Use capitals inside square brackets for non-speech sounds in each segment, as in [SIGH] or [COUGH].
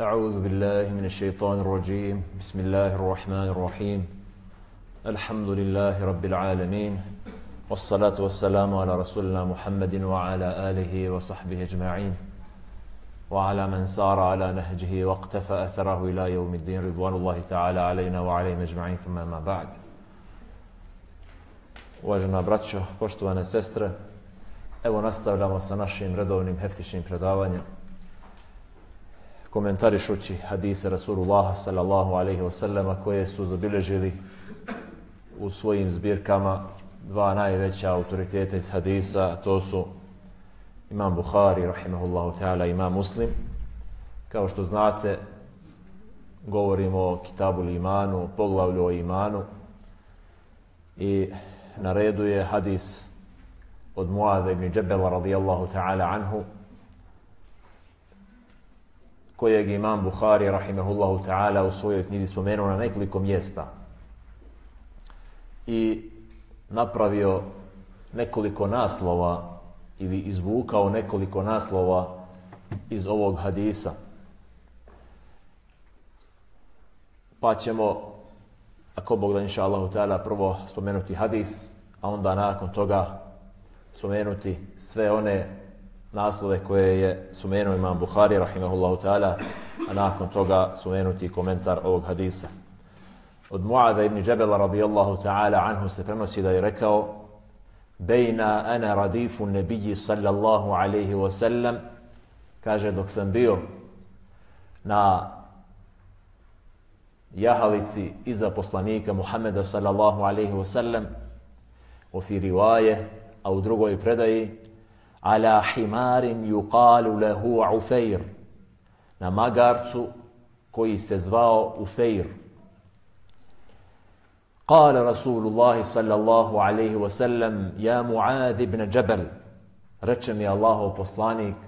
أعوذ بالله من الشيطان الرجيم. بسم الله الرحمن الرحيم. الحمد لله رب العالمين. والصلاة والسلام على رسولنا محمد وعلى آله وصحبه أجمعين. وعلى من سار على نهجه واقتفى أثره إلى يوم الدين. رضوان الله تعالى علينا وعليهم أجمعين. ثم ما بعد. Uvažena braćo, poštovane sestre, evo nastavljamo sa našim redovnim heftičnim predavanjem. Komentarišući hadise Rasulullah sallallahu alaihi wa sallama koje su zabilježili u svojim zbirkama dva najveća autoriteta iz hadisa, to su Imam Bukhari, rahimahullahu ta'ala, Imam Muslim. Kao što znate, govorimo o kitabu imanu, poglavlju o imanu i na redu je hadis od Muada ibn Džebela radijallahu ta'ala anhu kojeg imam Buhari rahimehullahu ta'ala u svojoj knjizi spomenuo na nekoliko mjesta i napravio nekoliko naslova ili izvukao nekoliko naslova iz ovog hadisa. Pa ćemo, ako Bog da inša Allahu ta'ala, prvo spomenuti hadis, a onda nakon toga spomenuti sve one naslove koje je sumenuo imam Buhari, rahimahullahu ta'ala, a nakon toga sumenuti komentar ovog hadisa. Od Muada ibn Džebela radijallahu ta'ala anhu se prenosi da je rekao Bejna ana radifu nebiji sallallahu alaihi wa sallam kaže dok sam bio na jahalici iza poslanika Muhammeda sallallahu alaihi wa sallam u fi rivaje, a u drugoj predaji على حمار يقال له عفير. نما غارتسو كوي سزواو عفير. قال رسول الله صلى الله عليه وسلم يا معاذ بن جبل رجم يا الله بسلانيك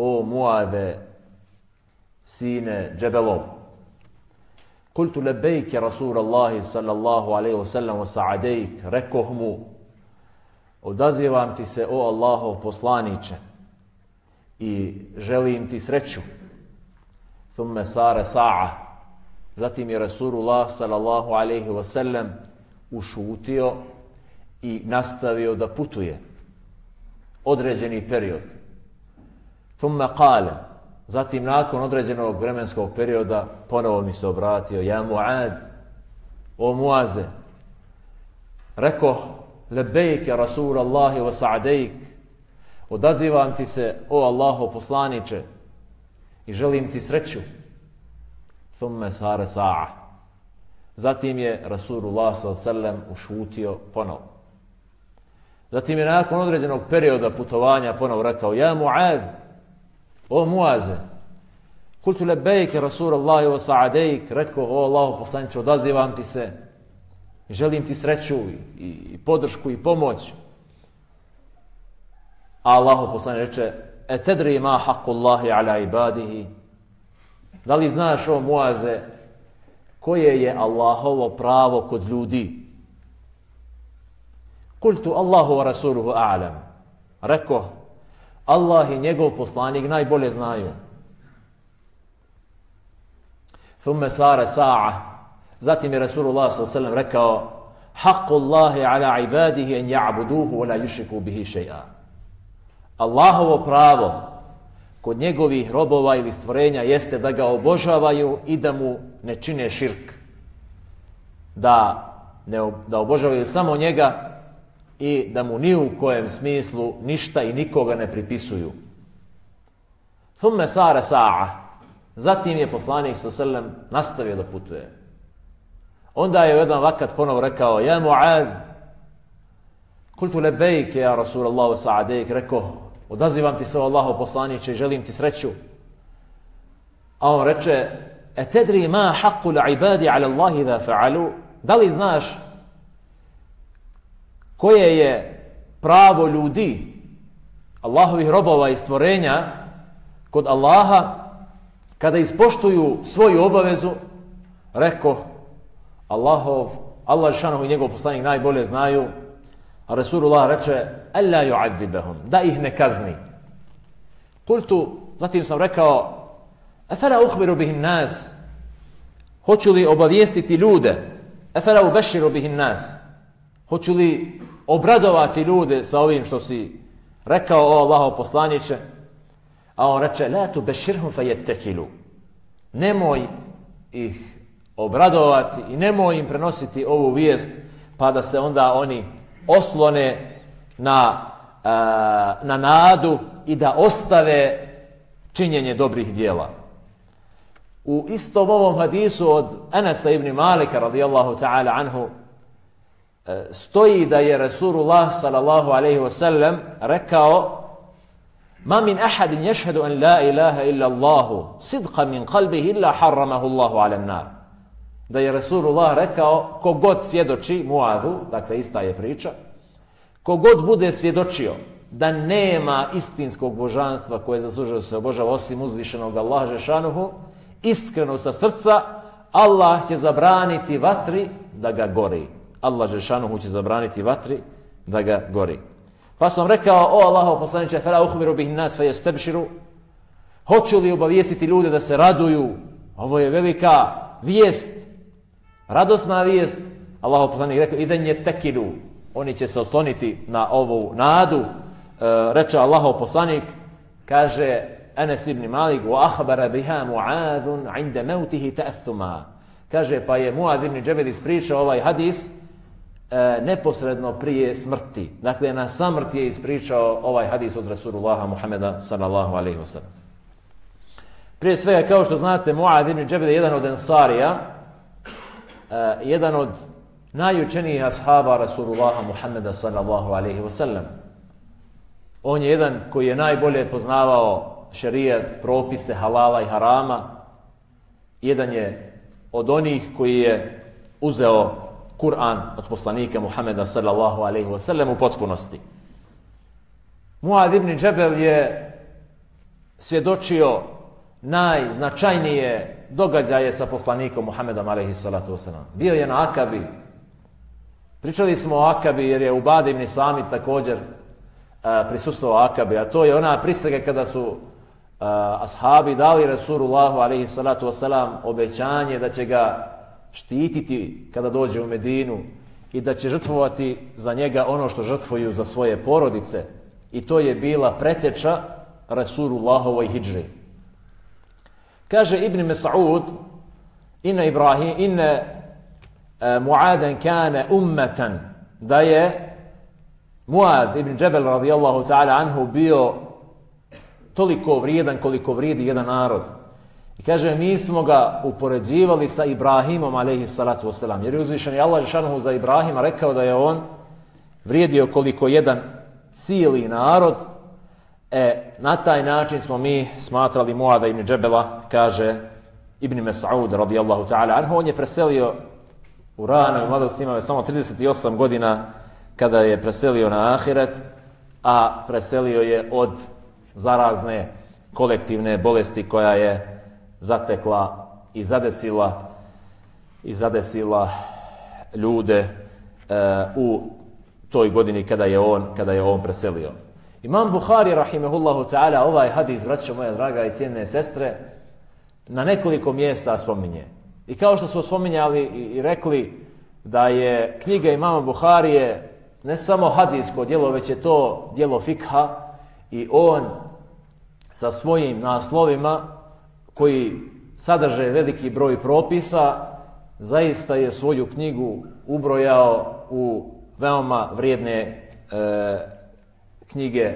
أو معاذ سين جبلو. قلت لبيك يا رسول الله صلى الله عليه وسلم وسعديك ركهمو. Odazivam ti se o Allahov poslaniće i želim ti sreću. Thumme sare sa'a. Zatim je Rasulullah sallallahu alaihi wa sallam ušutio i nastavio da putuje određeni period. Thumme kale. Zatim nakon određenog vremenskog perioda ponovo mi se obratio. Ja Muad, o Muaze, rekao lebejke Rasul Allahi wa sa'dejk odazivam ti se o Allahu poslaniće i želim ti sreću. Thumme sare sa'a. Zatim je Rasulullah s.a.v. ušutio ponovo. Zatim je nakon određenog perioda putovanja ponovo rekao ja Mu'ad o Muaze kultu lebejke Rasulallahi wa sa'dejk rekao o Allahu poslaniće odazivam ti se želim ti sreću i, i podršku i pomoć. A Allah poslani reče, e tedri ma haqullahi ala ibadihi. Da li znaš o Muaze, koje je Allahovo pravo kod ljudi? Kultu Allahu wa rasuluhu a'lam. Reko, Allah i njegov poslanik najbolje znaju. Thumme sara sa'a, Zatim je Rasulullah s.a.v. rekao Haqqu Allahi ala ibadihi en ja'buduhu wa la yushriku bihi še'a. Allahovo pravo kod njegovih robova ili stvorenja jeste da ga obožavaju i da mu ne čine širk. Da, ne, da obožavaju samo njega i da mu ni u kojem smislu ništa i nikoga ne pripisuju. Thumme sara sa'a. Zatim je poslanik s.a.v. nastavio da putuje. Onda je jedan vakat ponovo rekao, ja Mu'ad, kultu lebejke, ja Rasulallahu sa'adejk, rekao, odazivam ti se Allahu poslaniće i želim ti sreću. A on reče, e tedri ma haqqu l'ibadi ala Allahi da fa'alu, da li znaš koje je pravo ljudi, Allahovih robova i stvorenja, kod Allaha, kada ispoštuju svoju obavezu, reko, Allahov, Allah šanohu i njegov poslanik najbolje znaju, a Resulullah reče, Alla ju'adzibahum, da ih ne kazni. Kultu, zatim sam rekao, Efela uhbiru bihim nas, hoću li obavijestiti ljude, Efela ubeširu bihim nas, hoću li obradovati ljude sa ovim što si rekao o Allahov poslaniće, a on reče, la tu beširhum fe jettekilu, nemoj ih obradovati i nemoj im prenositi ovu vijest pa da se onda oni oslone na, e, na nadu i da ostave činjenje dobrih dijela. U istom ovom hadisu od Anasa ibn Malika radijallahu ta'ala anhu e, stoji da je Rasulullah sallallahu alaihi wasallam rekao Ma min ahadin ješhedu an la ilaha illa Allahu sidqa min qalbihi illa harramahu Allahu ala nar da je Resulullah rekao kogod svjedoči Muadu, dakle ista je priča, kogod bude svjedočio da nema istinskog božanstva koje zaslužuje se obožava osim uzvišenog Allaha Žešanuhu, iskreno sa srca, Allah će zabraniti vatri da ga gori. Allah Žešanuhu će zabraniti vatri da ga gori. Pa sam rekao, o Allaho poslaniče, fela uhmiru bih nas fe jestebširu, hoću li obavijestiti ljude da se raduju? Ovo je velika vijest radosna vijest, Allah poslanik rekao, idan je tekilu, oni će se osloniti na ovu nadu, e, reče Allahov poslanik, kaže Enes ibn Malik, wa ahbara biha mu'adun inda mautihi ta'thuma. Kaže, pa je Muad ibn Džebel ispričao ovaj hadis e, neposredno prije smrti. Dakle, na samrt je ispričao ovaj hadis od Rasulullaha Muhammeda sallallahu alaihi wa sallam. Prije svega, kao što znate, Muad ibn Džebel je jedan od ensarija, Eh, jedan od najučenijih ashaba Rasulullaha Muhammeda sallallahu alaihi wa sallam. On je jedan koji je najbolje poznavao šerijat, propise halala i harama. Jedan je od onih koji je uzeo Kur'an od poslanika Muhammeda sallallahu alaihi wa sallam u potpunosti. Muad ibn Džebel je svjedočio najznačajnije događaje sa poslanikom Muhammedom a.s. Bio je na Akabi. Pričali smo o Akabi jer je u Bade ibn Sami također uh, prisustuo Akabi, a to je ona pristaga kada su a, ashabi dali Resulullahu alaihi salatu wasalam obećanje da će ga štititi kada dođe u Medinu i da će žrtvovati za njega ono što žrtvuju za svoje porodice. I to je bila preteča Resulullahovoj hijđri. Kaže Ibn Mas'ud, inna Ibrahim, inna eh, uh, Muadan kana ummatan, da je Muad ibn Džebel radijallahu ta'ala anhu bio toliko vrijedan koliko vrijedi jedan narod. I kaže, mi smo ga upoređivali sa Ibrahimom, alaihi salatu wasalam. Jer je uzvišen je Allah Žešanuhu za Ibrahima rekao da je on vrijedio koliko jedan cijeli narod, E, na taj način smo mi smatrali Muada ibn Džebela, kaže Ibn Mesaud radijallahu ta'ala anhu, on je preselio u ranoj mladosti, imao je samo 38 godina kada je preselio na Ahiret, a preselio je od zarazne kolektivne bolesti koja je zatekla i zadesila i zadesila ljude e, u toj godini kada je on kada je on preselio. Imam Buhari, rahimehullahu ta'ala, ovaj hadis, braćo moja draga i cijene sestre, na nekoliko mjesta spominje. I kao što smo spominjali i, rekli da je knjiga imama Buharije ne samo hadisko djelo, već je to djelo fikha i on sa svojim naslovima koji sadrže veliki broj propisa, zaista je svoju knjigu ubrojao u veoma vrijedne e, knjige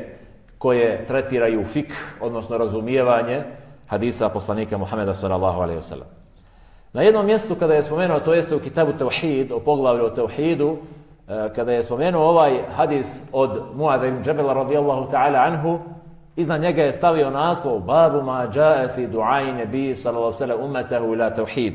koje tretiraju fik, odnosno razumijevanje hadisa poslanika Muhameda sallallahu alaihi wasallam. Na jednom mjestu kada je spomenuo, to jeste u kitabu Tauhid, o poglavlju o Tauhidu, e, kada je spomenuo ovaj hadis od Muada ibn Džabela radijallahu ta'ala anhu, iznad njega je stavio naslov Babu ma džae fi du'aj nebi sallallahu sallam umetahu ila Tauhid.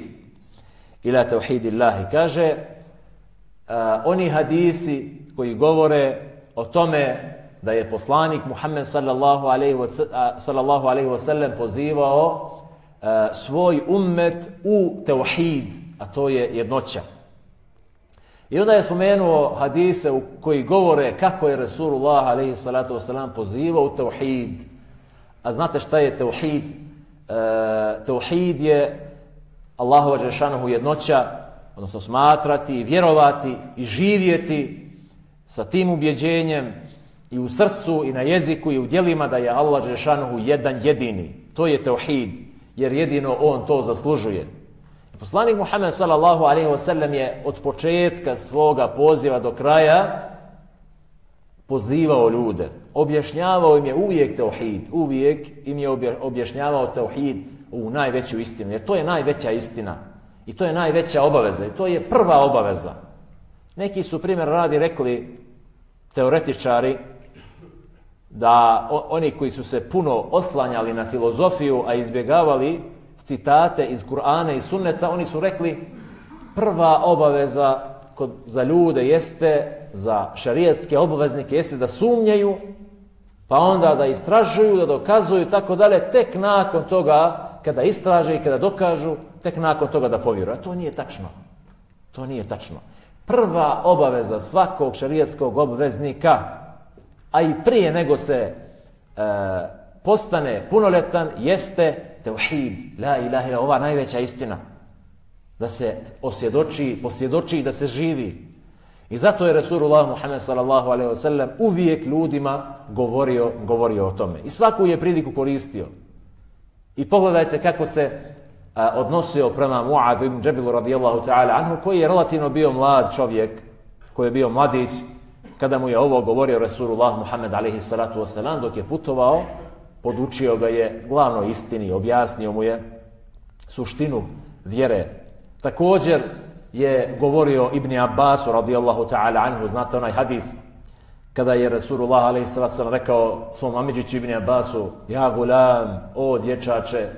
Ila Tauhid illahi. Kaže, uh, oni hadisi koji govore o tome da je poslanik Muhammed sallallahu alejhi ve sallallahu alejhi ve pozivao uh, svoj ummet u tauhid, a to je jednoća. I onda je spomenuo hadise u koji govore kako je Resulullah alejhi salatu ve selam pozivao u tauhid. A znate šta je tauhid? Uh, e, tauhid je Allahova džeshanahu jednoća, odnosno smatrati, vjerovati i živjeti sa tim ubjeđenjem i u srcu i na jeziku i u djelima da je Allah Žešanuhu jedan jedini. To je teuhid, jer jedino on to zaslužuje. Poslanik Muhammed sallallahu alaihi wa sallam je od početka svoga poziva do kraja pozivao ljude. Objašnjavao im je uvijek teuhid. Uvijek im je objašnjavao teuhid u najveću istinu. Jer to je najveća istina. I to je najveća obaveza. I to je prva obaveza. Neki su primjer radi rekli teoretičari da oni koji su se puno oslanjali na filozofiju, a izbjegavali citate iz Kur'ana i Sunneta, oni su rekli prva obaveza kod, za ljude jeste, za šarijetske obaveznike, jeste da sumnjaju, pa onda da istražuju, da dokazuju, tako dalje, tek nakon toga, kada istraže i kada dokažu, tek nakon toga da povjeruju. A to nije tačno. To nije tačno. Prva obaveza svakog šarijetskog obveznika, a i prije nego se e, postane punoletan, jeste teuhid, la ilaha ila, ova najveća istina. Da se osjedoči, posvjedoči da se živi. I zato je Resulullah Muhammed sallallahu alaihi wa sallam uvijek ljudima govorio, govorio o tome. I svaku je priliku koristio. I pogledajte kako se a, odnosio prema Mu'adu ibn Džebilu radijallahu ta'ala anhu, koji je relativno bio mlad čovjek, koji je bio mladić, kada mu je ovo govorio Resulullah Muhammed alaihi salatu wasalam, dok je putovao, podučio ga je glavno istini, objasnio mu je suštinu vjere. Također je govorio Ibn Abbas radijallahu ta'ala anhu, znate onaj hadis, kada je Resulullah alaihi salatu wasalam rekao svom amiđiću Ibn Abbasu, ja gulam, o dječače,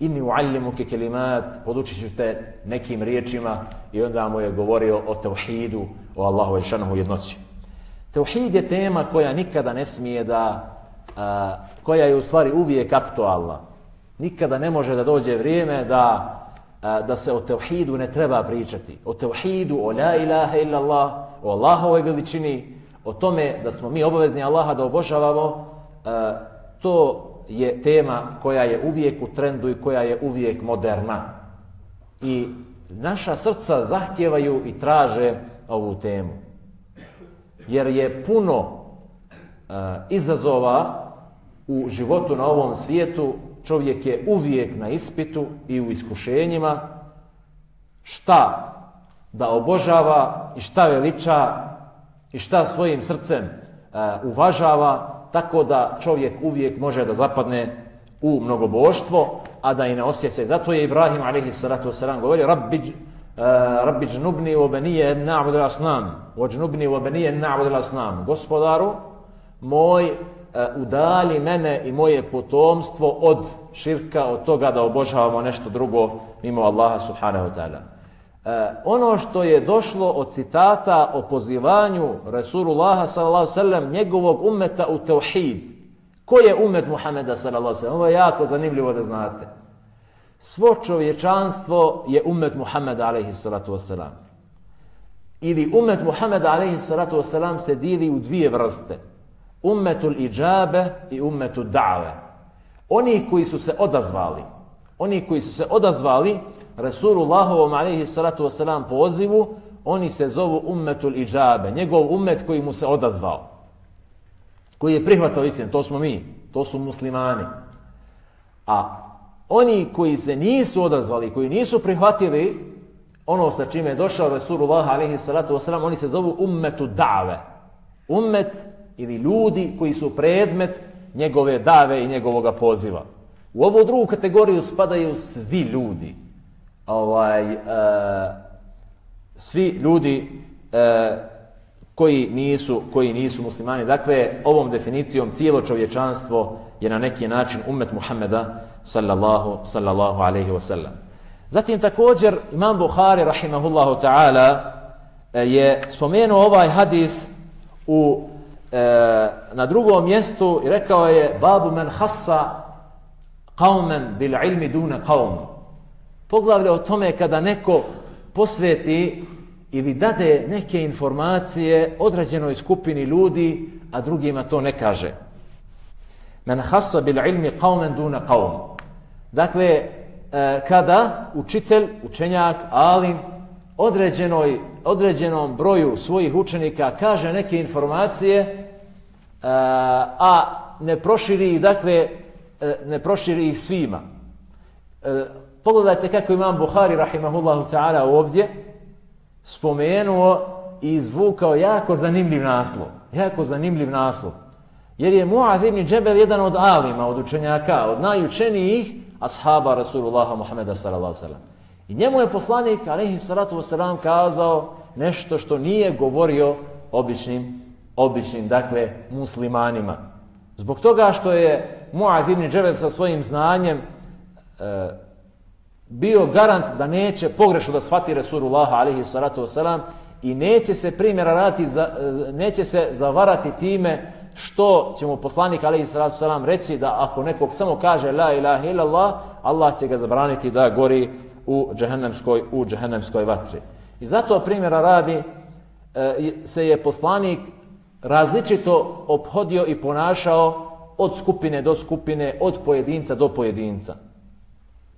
inni uallimu ke kelimat, podučit ću te nekim riječima i onda mu je govorio o tevhidu, o Allahu i šanohu jednoći. Teuhid je tema koja nikada ne smije da, a, koja je u stvari uvijek aktualna. Nikada ne može da dođe vrijeme da, a, da se o teuhidu ne treba pričati. O teuhidu, o la ilaha illa Allah, o Allahovoj veličini, o tome da smo mi obavezni Allaha da obožavamo, a, to je tema koja je uvijek u trendu i koja je uvijek moderna. I naša srca zahtjevaju i traže ovu temu jer je puno e, izazova u životu na ovom svijetu, čovjek je uvijek na ispitu i u iskušenjima šta da obožava i šta veliča i šta svojim srcem e, uvažava, tako da čovjek uvijek može da zapadne u mnogoboštvo, a da i ne osjeća. Zato je Ibrahim a.s. govorio, Rabbi, Eh, Rabbi džnubni u benije na'budu asnam. U džnubni u benije na'budu asnam. Gospodaru, moj eh, udali mene i moje potomstvo od širka, od toga da obožavamo nešto drugo mimo Allaha subhanahu wa ta'ala. Eh, ono što je došlo od citata o pozivanju Rasulullaha sallallahu sallam njegovog umeta u tauhid. Ko je umet Muhameda sallallahu sallam? Ovo je jako zanimljivo da znate svo čovječanstvo je umet Muhammeda alaihi salatu wasalam. Ili umet Muhammeda alaihi salatu wasalam se dili u dvije vrste. Umetul iđabe i umetul da've. Oni koji su se odazvali, oni koji su se odazvali Rasulullahovom alaihi salatu wasalam pozivu, oni se zovu umetul iđabe, njegov umet koji mu se odazvao. Koji je prihvatao istinu, to smo mi, to su muslimani. A oni koji se nisu odazvali, koji nisu prihvatili ono sa čime je došao Resulullah alaihi salatu wasalam, oni se zovu ummetu da've. Ummet ili ljudi koji su predmet njegove dave i njegovoga poziva. U ovu drugu kategoriju spadaju svi ljudi. Ovaj, e, svi ljudi e, koji nisu koji nisu muslimani. Dakle, ovom definicijom cijelo čovječanstvo je na neki način umet Muhammeda sallallahu, sallallahu alaihi wa sallam. Zatim također Imam Bukhari rahimahullahu ta'ala e, je spomenuo ovaj hadis u e, na drugom mjestu i rekao je babu men hassa qauman bil ilmi duna qaum. Poglavlje o tome kada neko posveti ili dade neke informacije određenoj skupini ljudi, a drugima to ne kaže. Men hassa bil ilmi qauman duna qaum. Dakle, e, kada učitelj, učenjak, alim, određenoj, određenom broju svojih učenika kaže neke informacije, e, a ne proširi ih, dakle, e, ne proširi ih svima. Pogledajte kako imam Buhari, rahimahullahu ta'ala, ovdje, spomenuo i izvukao jako zanimljiv naslov. Jako zanimljiv naslov. Jer je Mu'ad ibn Džebel jedan od alima, od učenjaka, od najučenijih ashaba Rasulullaha Muhammeda sallallahu sallam. I njemu je poslanik, alaihi salatu wasalam, kazao nešto što nije govorio običnim, običnim, dakle, muslimanima. Zbog toga što je Mu'ad ibn Džebel sa svojim znanjem e, bio garant da neće pogrešno da shvati Rasulullah alaihi salatu wasalam i neće se primjera raditi, za, e, neće se zavarati time što će mu poslanik alaihi salatu wasalam reći da ako nekog samo kaže la ilaha illallah, Allah će ga zabraniti da gori u džehennemskoj, u džehennemskoj vatri. I zato primjera radi e, se je poslanik različito obhodio i ponašao od skupine do skupine, od pojedinca do pojedinca.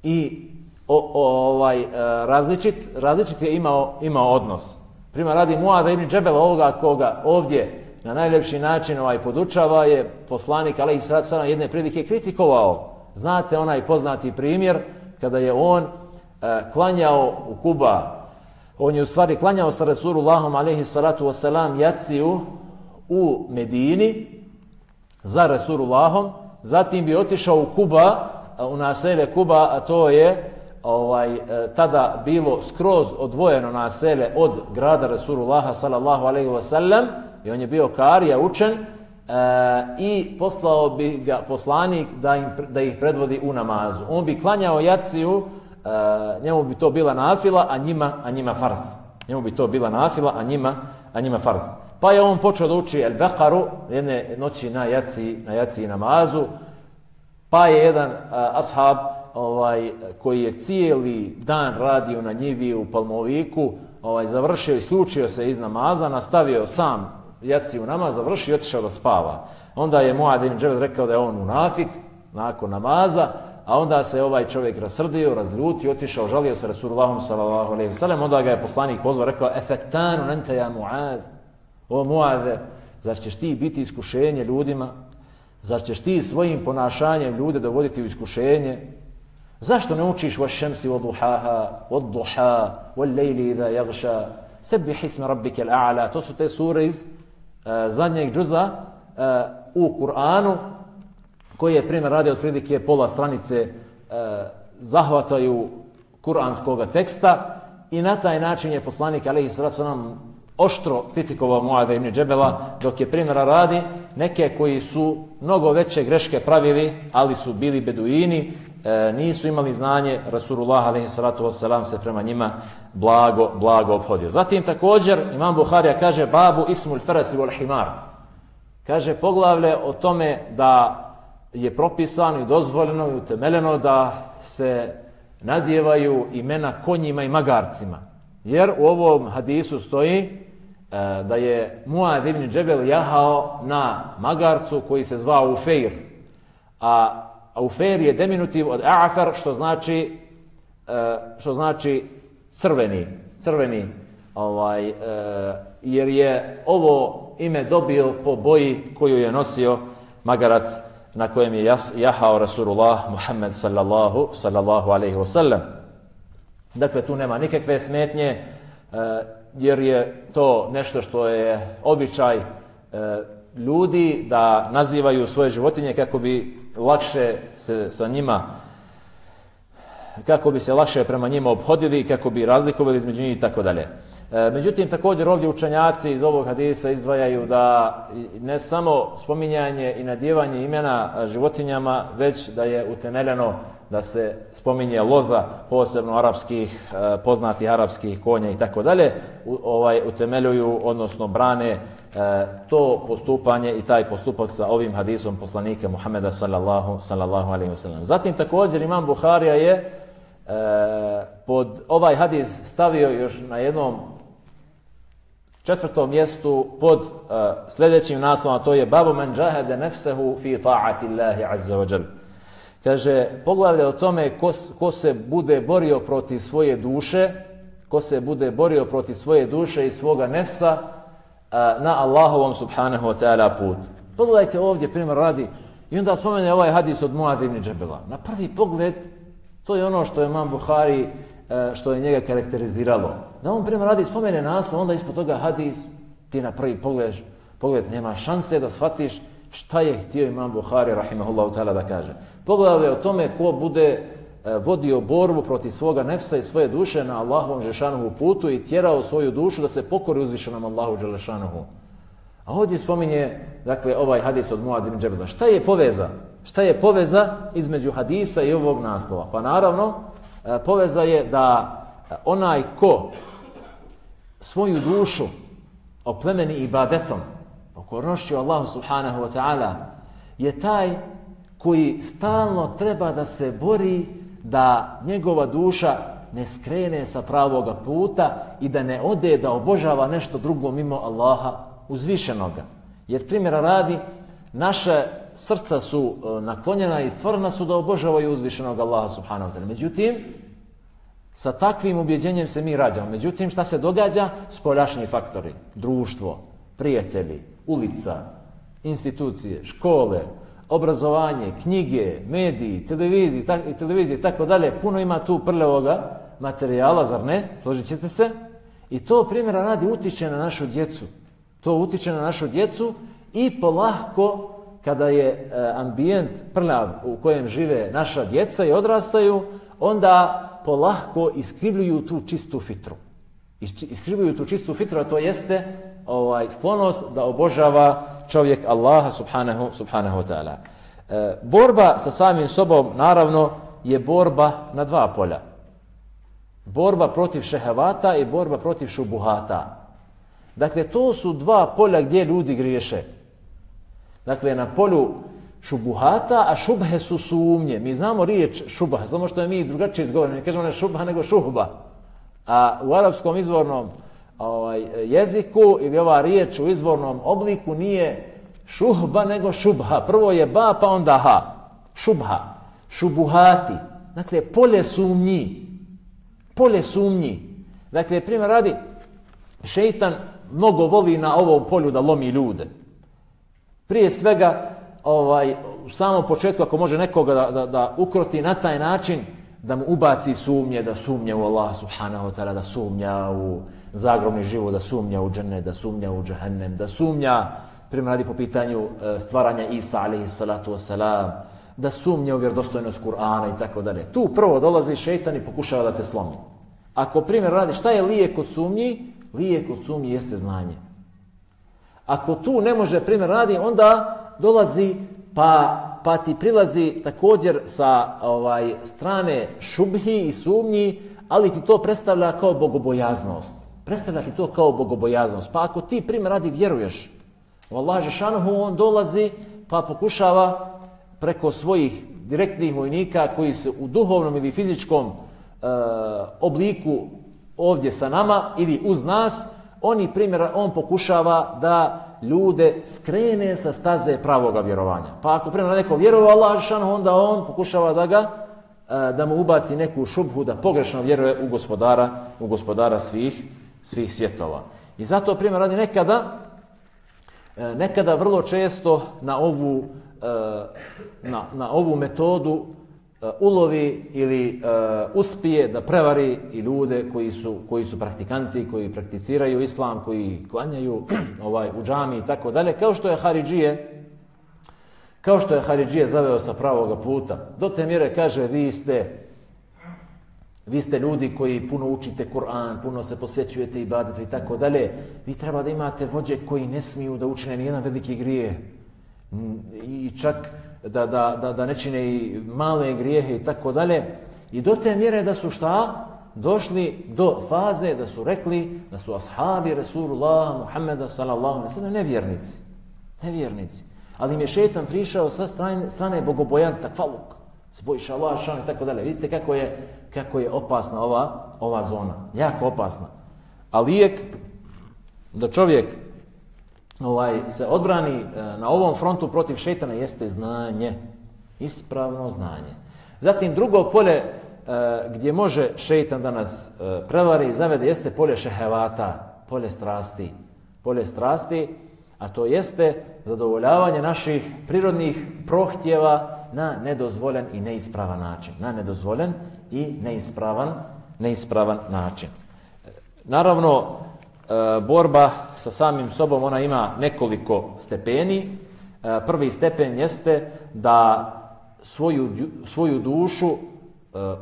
I o, o, ovaj, e, različit, različit je imao, imao odnos. Prima radi Muad ibn Džebela ovoga koga ovdje na najljepši način ovaj podučava je poslanik ali sad sada jedne prilike kritikovao. Znate onaj poznati primjer kada je on e, klanjao u Kuba. On je u stvari klanjao sa Resulullahom alaihi salatu wasalam jaciju u Medini za Resulullahom. Zatim bi otišao u Kuba, e, u naselje Kuba, a to je ovaj e, tada bilo skroz odvojeno naselje od grada Resulullaha sallallahu alejhi ve sellem i on je bio karija učen e, i poslao bi ga poslanik da im da ih predvodi u namazu. On bi klanjao jaciju, e, njemu bi to bila nafila, a njima a njima farz. Njemu bi to bila nafila, a njima a njima farz. Pa je on počeo da uči El-Baqaru jedne noći na jaci na jaci namazu. Pa je jedan a, ashab ovaj koji je cijeli dan radio na njivi u Palmoviku, ovaj završio i slučio se iz namaza, nastavio sam jaci u namaz, završio i otišao da spava. Onda je Muad ibn Džebel rekao da je on munafik nakon namaza, a onda se ovaj čovjek rasrdio, razljutio, otišao, žalio se Rasulullahom sallallahu alejhi ve sellem, onda ga je poslanik pozvao, rekao: efetanu nente ja Muad, o Muade, zar ćeš ti biti iskušenje ljudima? Zar ćeš ti svojim ponašanjem ljude dovoditi u iskušenje? Zašto ne učiš wa šemsi wa duhaha, wa duha, wa lejli idha jagša, sebi hisme rabbike l'a'la, to su te sure iz Eh, zadnjeg džuza eh, u Kur'anu, koji je primjer radi od prilike pola stranice eh, zahvataju kuranskog teksta i na taj način je poslanik alaihi sallatu nam oštro kritikovao Muada ibn Džebela dok je primjera radi neke koji su mnogo veće greške pravili ali su bili beduini e, nisu imali znanje, Rasulullah a.s. se prema njima blago, blago obhodio. Zatim također Imam Buharija kaže babu ismul ferasi wal himar. Kaže poglavlje o tome da je propisano i dozvoljeno i utemeljeno da se nadjevaju imena konjima i magarcima. Jer u ovom hadisu stoji e, da je Muad ibn Džebel jahao na magarcu koji se zvao Ufeir. A Aufer je diminutiv od A'far, što znači e, što znači crveni, crveni ovaj e, jer je ovo ime dobio po boji koju je nosio magarac na kojem je jahao Rasulullah Muhammed sallallahu sallallahu alejhi ve sellem. Dakle tu nema nikakve smetnje e, jer je to nešto što je običaj ljudi da nazivaju svoje životinje kako bi lakše se sa njima kako bi se lakše prema njima obhodili, kako bi razlikovali između njih i tako dalje. E, međutim, također ovdje učenjaci iz ovog hadisa izdvajaju da ne samo spominjanje i nadjevanje imena životinjama, već da je utemeljeno da se spominje loza, posebno arapskih, eh, poznati arapskih konja i tako dalje, ovaj utemeljuju, odnosno brane e, to postupanje i taj postupak sa ovim hadisom poslanika Muhameda sallallahu, sallallahu alaihi ve sellem Zatim također imam Buharija je eh, pod ovaj hadis stavio još na jednom četvrtom mjestu pod uh, sljedećim naslovom, a to je Babu man džahede nefsehu fi ta'ati Allahi azza wa jalla Kaže, poglavlja o tome ko, ko se bude borio protiv svoje duše, ko se bude borio protiv svoje duše i svoga nefsa a, na Allahovom subhanahu wa ta'ala put. Pogledajte ovdje, primjer radi, i onda spomene ovaj hadis od Muad ibn Džebela. Na prvi pogled, to je ono što je Imam Buhari e, što je njega karakteriziralo. Da on primjer radi spomene naslov, onda ispod toga hadis, ti na prvi pogled, pogled nema šanse da shvatiš šta je htio imam Buhari, rahimahullahu ta'ala, da kaže. Pogledaj o tome ko bude e, vodio borbu protiv svoga nefsa i svoje duše na Allahovom Žešanovu putu i tjerao svoju dušu da se pokori uzvišenom Allahu Žešanovu. A ovdje spominje, dakle, ovaj hadis od Muad ibn Džebela. Šta je poveza? Šta je poveza između hadisa i ovog naslova? Pa naravno, e, poveza je da e, onaj ko svoju dušu oplemeni ibadetom, pokornošću Allahu subhanahu wa ta'ala, je taj koji stalno treba da se bori da njegova duša ne skrene sa pravoga puta i da ne ode da obožava nešto drugo mimo Allaha uzvišenoga. Jer primjera radi, naše srca su e, naklonjena i stvorena su da obožavaju uzvišenog Allaha subhanahu wa ta'ala. Međutim, sa takvim ubjeđenjem se mi rađamo. Međutim, šta se događa? Spoljašnji faktori. Društvo, prijatelji, ulica, institucije, škole, obrazovanje, knjige, mediji, televiziji, tak, i televizije, tako dalje. Puno ima tu prljavoga materijala, zar ne? Složit ćete se? I to primjera radi utiče na našu djecu. To utiče na našu djecu i polahko kada je e, ambijent prljav u kojem žive naša djeca i odrastaju, onda polahko iskrivljuju tu čistu fitru. Iskrivljuju tu čistu fitru, a to jeste ovaj sklonost da obožava čovjek Allaha subhanahu, subhanahu wa ta'ala. E, borba sa samim sobom, naravno, je borba na dva polja. Borba protiv šehevata i borba protiv šubuhata. Dakle, to su dva polja gdje ljudi griješe. Dakle, na polju šubuhata, a šubhe su sumnje. Mi znamo riječ šubha, samo što je mi drugačije izgovorimo. Ne kažemo ne šubha, nego šuhba. A u arapskom izvornom ovaj, jeziku ili ova riječ u izvornom obliku nije šuhba, nego šubha. Prvo je ba, pa onda ha. Šubha. Šubuhati. Dakle, polje sumnji. Polje sumnji. Dakle, primjer radi, šeitan mnogo voli na ovom polju da lomi ljude. Prije svega, ovaj, u samom početku, ako može nekoga da, da, da ukroti na taj način, da mu ubaci sumnje, da sumnja u Allah subhanahu wa ta'ala, da sumnja u zagrobni život, da sumnja u džene, da sumnja u džahennem, da sumnja, primjer radi po pitanju e, stvaranja Isa alaihi salatu wasalam, da sumnja u vjerodostojnost Kur'ana i tako dalje. Tu prvo dolazi šeitan i pokušava da te slomi. Ako primjer radi, šta je lijek od sumnji? Lijek od sumnji jeste znanje. Ako tu ne može primjer radi, onda dolazi pa, pa ti prilazi također sa ovaj strane šubhi i sumnji, ali ti to predstavlja kao bogobojaznost predstavljati to kao bogobojaznost. Pa ako ti primjer radi vjeruješ, u Allah Žešanohu, on dolazi pa pokušava preko svojih direktnih vojnika koji se u duhovnom ili fizičkom e, obliku ovdje sa nama ili uz nas, oni primjera, on pokušava da ljude skrene sa staze pravoga vjerovanja. Pa ako primjer neko vjeruje Allah Žešanohu, onda on pokušava da ga e, da mu ubaci neku šubhu da pogrešno vjeruje u gospodara, u gospodara svih svih svjetova. I zato primjer radi nekada e, nekada vrlo često na ovu e, na, na ovu metodu e, ulovi ili uspije da prevari i ljude koji su, koji su praktikanti, koji prakticiraju islam, koji klanjaju [CLEARS THROAT] ovaj u džami i tako dalje, kao što je Haridžije, kao što je Haridžije zaveo sa pravoga puta. Do te mjere kaže, vi ste Vi ste ljudi koji puno učite Kur'an, puno se posvećujete i badetu i tako dalje. Vi treba da imate vođe koji ne smiju da učine nijedan veliki grije. Mm, I čak da, da, da, da ne čine i male grijehe i tako dalje. I do te mjere da su šta? Došli do faze da su rekli da su ashabi Rasulullah Muhammeda sallallahu alaihi sallam nevjernici. Nevjernici. Ali im je šetan prišao sa strane, strane bogobojan takvaluk. Spojiš Allah, šan i tako dalje. Vidite kako je, kako je opasna ova, ova zona. Jako opasna. A lijek da čovjek ovaj se odbrani e, na ovom frontu protiv šejtana jeste znanje. Ispravno znanje. Zatim drugo polje e, gdje može šejtan da nas e, prevari i zavede jeste polje šehevata, polje strasti. Polje strasti, a to jeste zadovoljavanje naših prirodnih prohtjeva na nedozvoljen i neispravan način. Na nedozvoljen i neispravan, neispravan način. Naravno, e, borba sa samim sobom, ona ima nekoliko stepeni. E, prvi stepen jeste da svoju, svoju dušu e,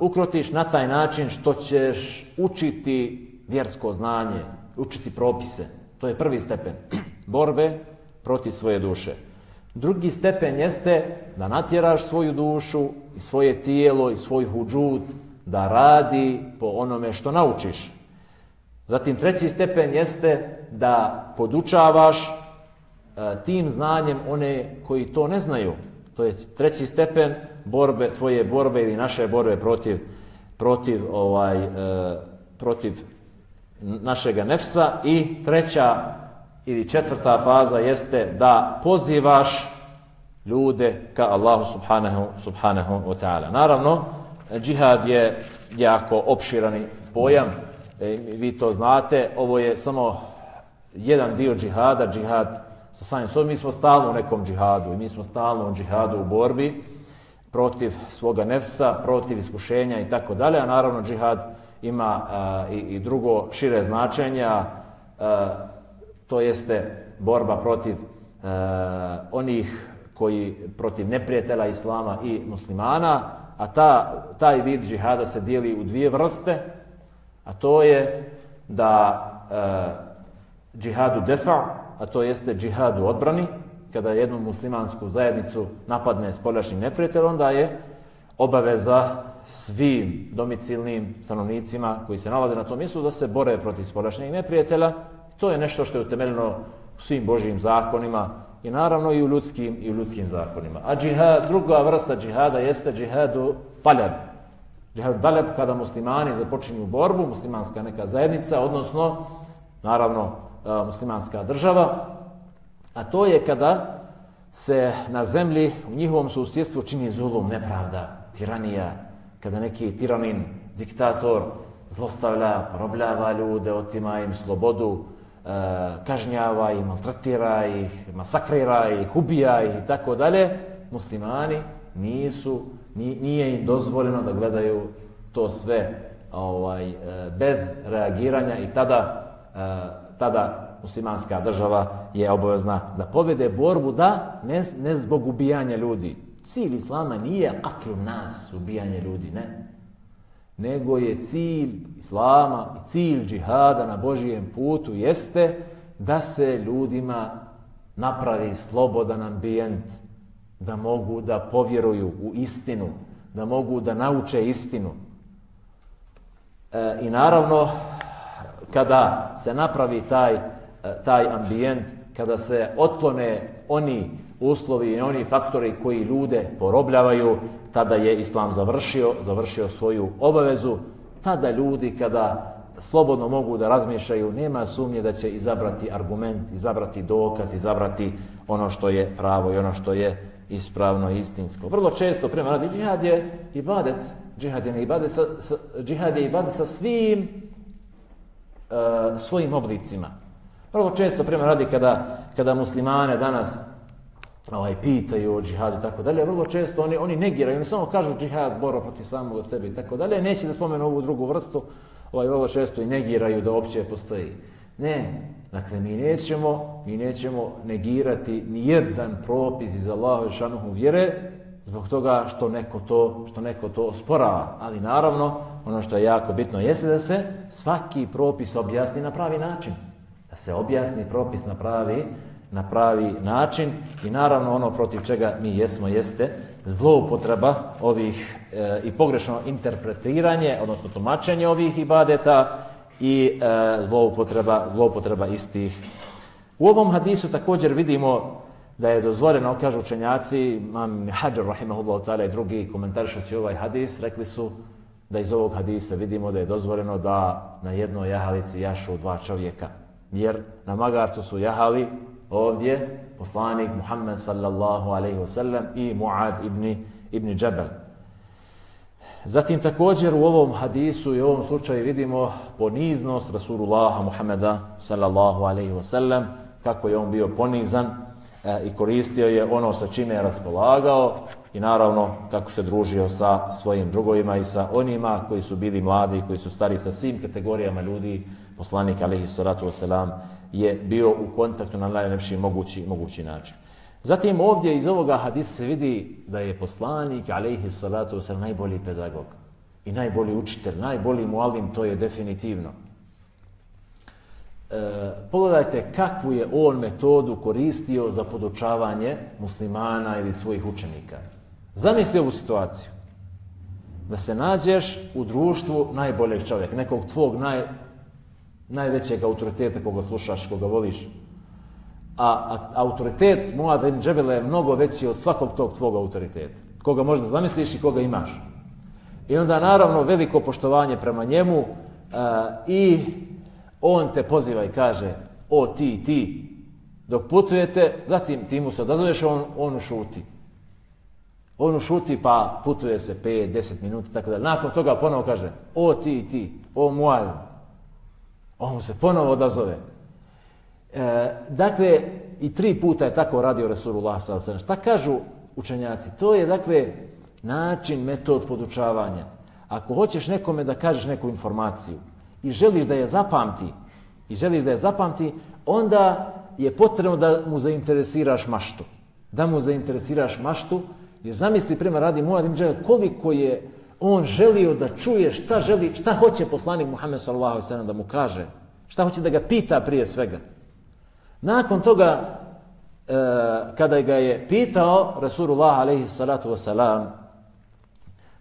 ukrotiš na taj način što ćeš učiti vjersko znanje, učiti propise. To je prvi stepen borbe protiv svoje duše. Drugi stepen jeste da natjeraš svoju dušu i svoje tijelo i svoj huđud da radi po onome što naučiš. Zatim treći stepen jeste da podučavaš e, tim znanjem one koji to ne znaju. To je treći stepen borbe, tvoje borbe ili naše borbe protiv, protiv, ovaj, e, protiv našega nefsa. I treća ili četvrta faza jeste da pozivaš ljude ka Allahu subhanahu, subhanahu wa ta'ala. Naravno, džihad je jako opširani pojam, e, vi to znate, ovo je samo jedan dio džihada, džihad sa samim sobom, mi smo stalno u nekom džihadu i mi smo stalno u džihadu u borbi protiv svoga nefsa, protiv iskušenja i tako dalje, a naravno džihad ima a, i, i drugo šire značenja, a, e, to jeste borba protiv e, onih koji protiv neprijatelja islama i muslimana, a ta, taj vid džihada se dijeli u dvije vrste, a to je da e, džihadu defa, a to jeste džihadu odbrani, kada jednu muslimansku zajednicu napadne spoljašnji neprijatelj, onda je obaveza svim domicilnim stanovnicima koji se nalaze na tom mjestu da se bore protiv spoljašnjeg neprijatelja. To je nešto što je utemeljeno u svim Božijim zakonima i naravno i u ljudskim, i u ljudskim zakonima. A džihad, druga vrsta džihada jeste džihadu talab. Džihad talab kada muslimani započinju borbu, muslimanska neka zajednica, odnosno, naravno, e, muslimanska država, a to je kada se na zemlji u njihovom susjedstvu čini zulum, nepravda, tiranija, kada neki tiranin, diktator, zlostavlja, robljava ljude, otima im slobodu, Eh, kažnjava ih, maltretira ih, masakrira ih, ubija ih i tako dalje, muslimani nisu, nije im dozvoljeno da gledaju to sve ovaj, eh, bez reagiranja i tada, eh, tada muslimanska država je obavezna da povede borbu da ne, ne zbog ubijanja ljudi. Cilj islama nije katru nas, ubijanje ljudi, ne nego je cilj islama i cilj džihada na Božijem putu jeste da se ljudima napravi slobodan ambijent, da mogu da povjeruju u istinu, da mogu da nauče istinu. E, I naravno, kada se napravi taj, e, taj ambijent, kada se otklone oni uslovi i oni faktori koji ljude porobljavaju, tada je islam završio, završio svoju obavezu, tada ljudi kada slobodno mogu da razmišljaju, nema sumnje da će izabrati argument, izabrati dokaz, izabrati ono što je pravo i ono što je ispravno i istinsko. Vrlo često, prema radi, džihad je ibadet, džihad je ibadet sa, sa, džihad je ibadet sa svim e, svojim oblicima. Vrlo često, prema radi, kada, kada muslimane danas ovaj, pitaju o džihadu i tako dalje, vrlo često oni, oni negiraju, oni samo kažu džihad, borba protiv samog sebe i tako dalje, neće da spomenu ovu drugu vrstu, ovaj, vrlo često i negiraju da opće postoji. Ne, dakle, mi nećemo, mi nećemo negirati ni jedan propis iz Allahove šanuhu vjere, zbog toga što neko to što neko to osporava. Ali naravno, ono što je jako bitno jeste da se svaki propis objasni na pravi način. Da se objasni propis na pravi, na pravi način i naravno ono protiv čega mi jesmo jeste zloupotreba ovih e, i pogrešno interpretiranje, odnosno tumačenje ovih ibadeta i e, zloupotreba, zloupotreba istih. U ovom hadisu također vidimo da je dozvoljeno, kažu učenjaci, imam Hadjar rahimahullahu ta'ala i drugi komentarišući ovaj hadis, rekli su da iz ovog hadisa vidimo da je dozvoljeno da na jednoj jahalici jašu dva čovjeka. Jer na magarcu su jahali ovdje poslanik Muhammed sallallahu alaihi wasallam i Muad ibn, ibn Džebel. Zatim također u ovom hadisu i u ovom slučaju vidimo poniznost Rasulullaha Muhammeda sallallahu alaihi wasallam, kako je on bio ponizan, e, i koristio je ono sa čime je raspolagao i naravno kako se družio sa svojim drugovima i sa onima koji su bili mladi, koji su stari sa svim kategorijama ljudi, poslanik alaihi salatu wasalam je bio u kontaktu na najlepši mogući, mogući način. Zatim ovdje iz ovoga hadisa se vidi da je poslanik alaihi salatu wasalam najbolji pedagog i najbolji učitelj, najbolji mualim, to je definitivno. E, pogledajte kakvu je on metodu koristio za podučavanje muslimana ili svojih učenika. Zamisli ovu situaciju. Da se nađeš u društvu najboljeg čovjeka, nekog tvog naj, najvećeg autoriteta koga slušaš, koga voliš. A, a autoritet Muad ibn Džebela je mnogo veći od svakog tog tvog autoriteta. Koga možda zamisliš i koga imaš. I onda naravno veliko poštovanje prema njemu uh, i on te poziva i kaže, o ti, ti, dok putujete, zatim ti mu se odazoveš, on, on šuti. On šuti pa putuje se 5, 10 minuta, tako da. Nakon toga ponovo kaže, o ti, ti, o Muad. On se ponovo odazove. E, dakle, i tri puta je tako radio Resulullah s.a.v. Šta kažu učenjaci? To je, dakle, način, metod podučavanja. Ako hoćeš nekome da kažeš neku informaciju, i želiš da je zapamti, i želiš da je zapamti, onda je potrebno da mu zainteresiraš maštu. Da mu zainteresiraš maštu, jer zamisli prema radi Muad Džel koliko je on želio da čuje šta želi, šta hoće poslanik Muhammed sallallahu alejhi ve sellem da mu kaže, šta hoće da ga pita prije svega. Nakon toga e, kada ga je pitao Rasulullah alejhi salatu vesselam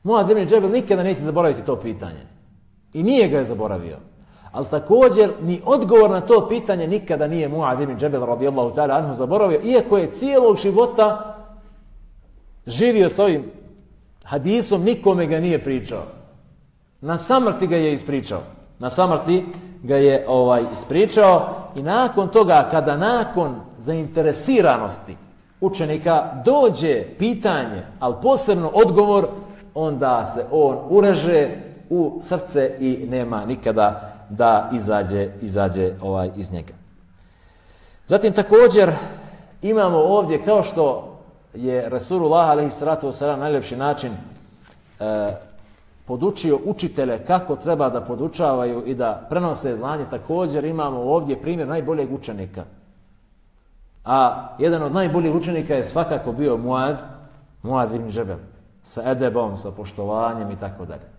Muad ibn Džebel nikada neće zaboraviti to pitanje. I nije ga je zaboravio. Ali također ni odgovor na to pitanje nikada nije Muad ibn Džebel radijallahu ta'ala anhu zaboravio, iako je cijelog života živio s ovim hadisom, nikome ga nije pričao. Na samrti ga je ispričao. Na samrti ga je ovaj ispričao i nakon toga, kada nakon zainteresiranosti učenika dođe pitanje, ali posebno odgovor, onda se on ureže u srce i nema nikada da izađe, izađe ovaj iz njega. Zatim također imamo ovdje kao što je Rasulullah alaihi sallatu wasallam najljepši način e, podučio učitele kako treba da podučavaju i da prenose znanje, također imamo ovdje primjer najboljeg učenika. A jedan od najboljih učenika je svakako bio Muad, Muad ibn Džebel, sa edebom, sa poštovanjem i tako dalje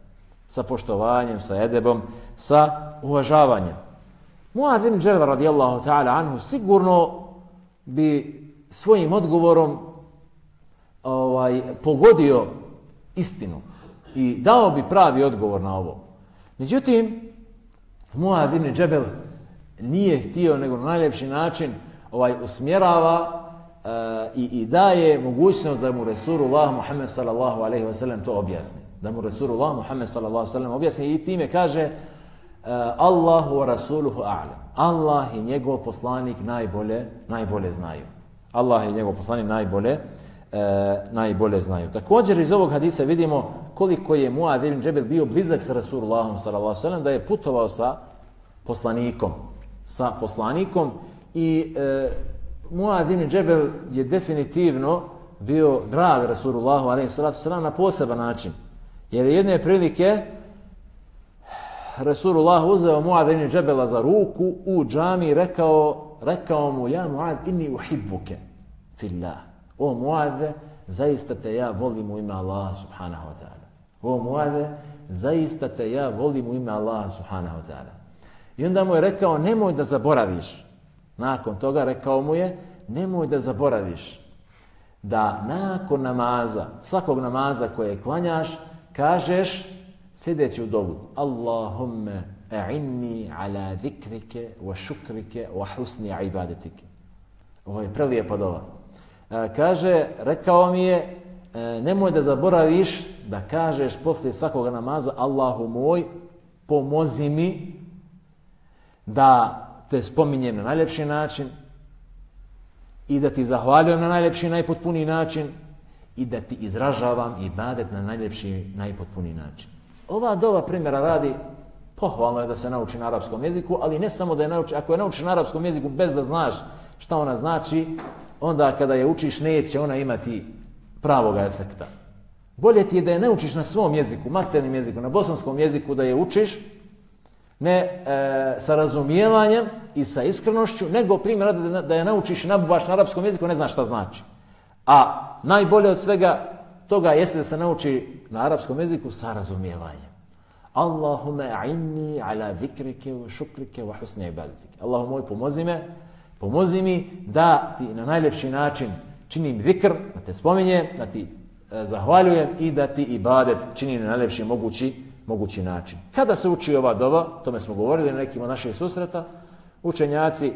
sa poštovanjem, sa edebom, sa uvažavanjem. Muad ibn Džebel radijallahu ta'ala anhu sigurno bi svojim odgovorom ovaj, pogodio istinu i dao bi pravi odgovor na ovo. Međutim, Muad ibn Džebel nije htio nego na najljepši način ovaj usmjerava uh, i, i daje mogućnost da mu Resulullah Muhammed sallallahu alaihi wa sallam to objasni da mu Resulullah Muhammed sallallahu sallam objasni i time kaže uh, Allahu wa Rasuluhu a'lam. Allah i njegov poslanik najbolje, najbolje znaju. Allah i njegov poslanik najbolje, e, najbolje znaju. Također iz ovog hadisa vidimo koliko je Muad ibn Džebel bio blizak sa Rasulullahom sallallahu da je putovao sa poslanikom. Sa poslanikom i e, Muad ibn Džebel je definitivno bio drag Rasulullahu s.a.v. na poseban način. Jer jedne prilike Rasulullah uzeo Muad ibn Džebela za ruku u džami rekao, rekao mu, ja Muad, inni uhibbuke fillah. O Muadze, zaista te ja volim u ime Allaha subhanahu wa ta'ala. O Muadze, zaista te ja volim u ime Allaha subhanahu wa ta'ala. I onda mu je rekao, nemoj da zaboraviš. Nakon toga rekao mu je, nemoj da zaboraviš da nakon namaza, svakog namaza koje klanjaš, kažeš sljedeću dobu. Allahumme a'inni ala zikrike wa šukrike wa husni ibadetike. Ovo je prelijepa dova. Kaže, rekao mi je, e, nemoj da zaboraviš da kažeš poslije svakog namaza Allahu moj, pomozi mi da te spominjem na najljepši način i da ti zahvaljujem na najljepši, najpotpuniji način i da ti izražavam i badet na najljepši, najpotpuniji način. Ova dova primjera radi, pohvalno je da se nauči na arapskom jeziku, ali ne samo da je nauči, ako je nauči na arapskom jeziku bez da znaš šta ona znači, onda kada je učiš neće ona imati pravoga efekta. Bolje ti je da je naučiš na svom jeziku, maternim jeziku, na bosanskom jeziku da je učiš, ne e, sa razumijevanjem i sa iskrenošću, nego primjer da, da je naučiš i nabubaš na arapskom jeziku, ne znaš šta znači. A najbolje od svega toga jeste da se nauči na arapskom jeziku sa razumijevanjem. Allahume a'inni ala zikrike wa šukrike wa husne ibadetike. Allahu moj, pomozi me, pomozi mi da ti na najljepši način činim zikr, da te spominjem, da ti e, zahvaljujem i da ti ibadet činim na najljepši mogući mogući način. Kada se uči ova doba, tome smo govorili na nekim od naših susreta, učenjaci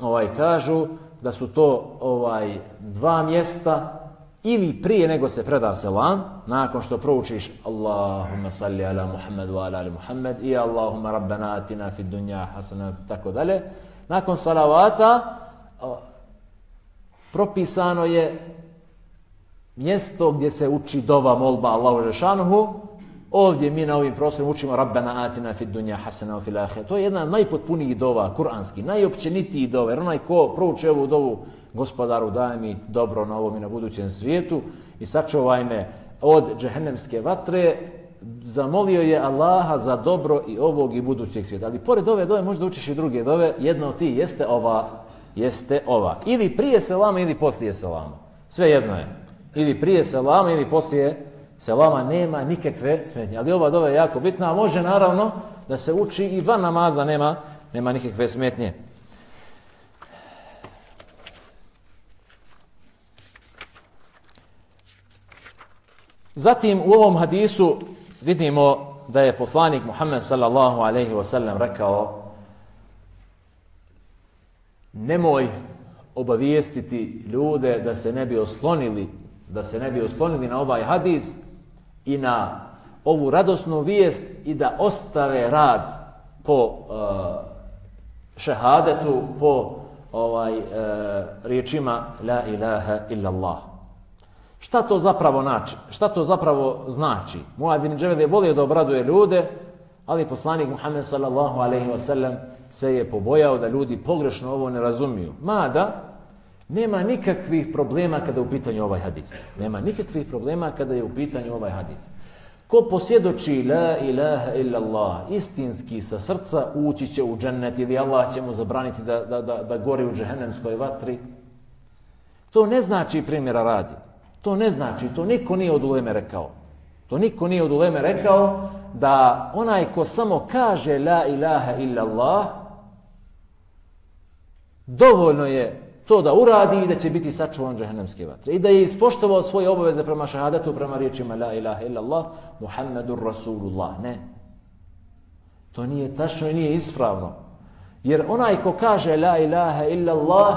ovaj kažu da su to ovaj dva mjesta ili prije nego se preda selam, nakon što proučiš Allahumma salli ala Muhammed wa ala ali Muhammed i Allahumma rabbana atina fid dunja hasana tako dalje, nakon salavata propisano je mjesto gdje se uči dova molba Allahu Žešanuhu, Ovdje mi na ovim prostorima učimo Rabbana atina fid dunja hasana u fil. To je jedna najpotpuniji dova kuranski, najopćenitiji dova. Jer onaj ko prouči ovu dovu gospodaru daj mi dobro na ovom i na budućem svijetu i sačuvaj me od džehennemske vatre, zamolio je Allaha za dobro i ovog i budućeg svijeta. Ali pored ove dove možda učiš i druge dove, jedna od tih jeste ova, jeste ova. Ili prije selama ili poslije selama. Sve jedno je. Ili prije selama ili poslije selama nema nikakve smetnje. Ali ova dova je jako bitna, a može naravno da se uči i van namaza nema, nema nikakve smetnje. Zatim u ovom hadisu vidimo da je poslanik Muhammed sallallahu alaihi wa sallam rekao nemoj obavijestiti ljude da se ne bi oslonili da se ne bi oslonili na ovaj hadis i na ovu radosnu vijest i da ostave rad po uh, šehadetu, po ovaj uh, riječima la ilaha illa Allah. Šta to zapravo znači? Šta to zapravo znači? Muad bin Džebel je volio da obraduje ljude, ali poslanik Muhammed sallallahu alejhi ve sellem se je pobojao da ljudi pogrešno ovo ne razumiju. Mada, Nema nikakvih problema kada je u pitanju ovaj hadis. Nema nikakvih problema kada je u pitanju ovaj hadis. Ko posvjedoči la ilaha illallah istinski sa srca ući će u džennet ili Allah će mu zabraniti da, da, da, da gori u džehennemskoj vatri. To ne znači primjera radi. To ne znači, to niko nije od uleme rekao. To niko nije od uleme rekao da onaj ko samo kaže la ilaha illa Allah dovoljno je to da uradi i da će biti sačuvan džehennemske vatre. I da je ispoštovao svoje obaveze prema šahadatu, prema riječima La ilaha illa Allah, Muhammedur Rasulullah. Ne. To nije tačno i nije ispravno. Jer onaj ko kaže La ilaha illa Allah,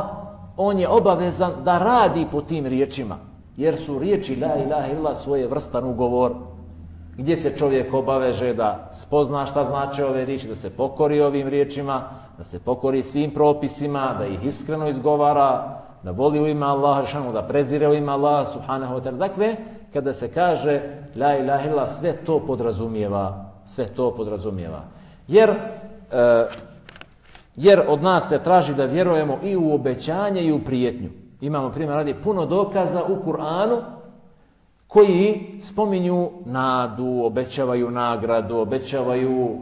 on je obavezan da radi po tim riječima. Jer su riječi La ilaha illallah svoje vrstan ugovor gdje se čovjek obaveže da spozna šta znači ove riječi, da se pokori ovim riječima, da se pokori svim propisima, da ih iskreno izgovara, da voli u ime Allaha, šanu, da prezire u ime Allaha, subhanahu wa ta'ala. Dakle, kada se kaže la ilaha illa, sve to podrazumijeva, sve to podrazumijeva. Jer e, Jer od nas se traži da vjerujemo i u obećanje i u prijetnju. Imamo primjer radi puno dokaza u Kur'anu koji spominju nadu, obećavaju nagradu, obećavaju uh,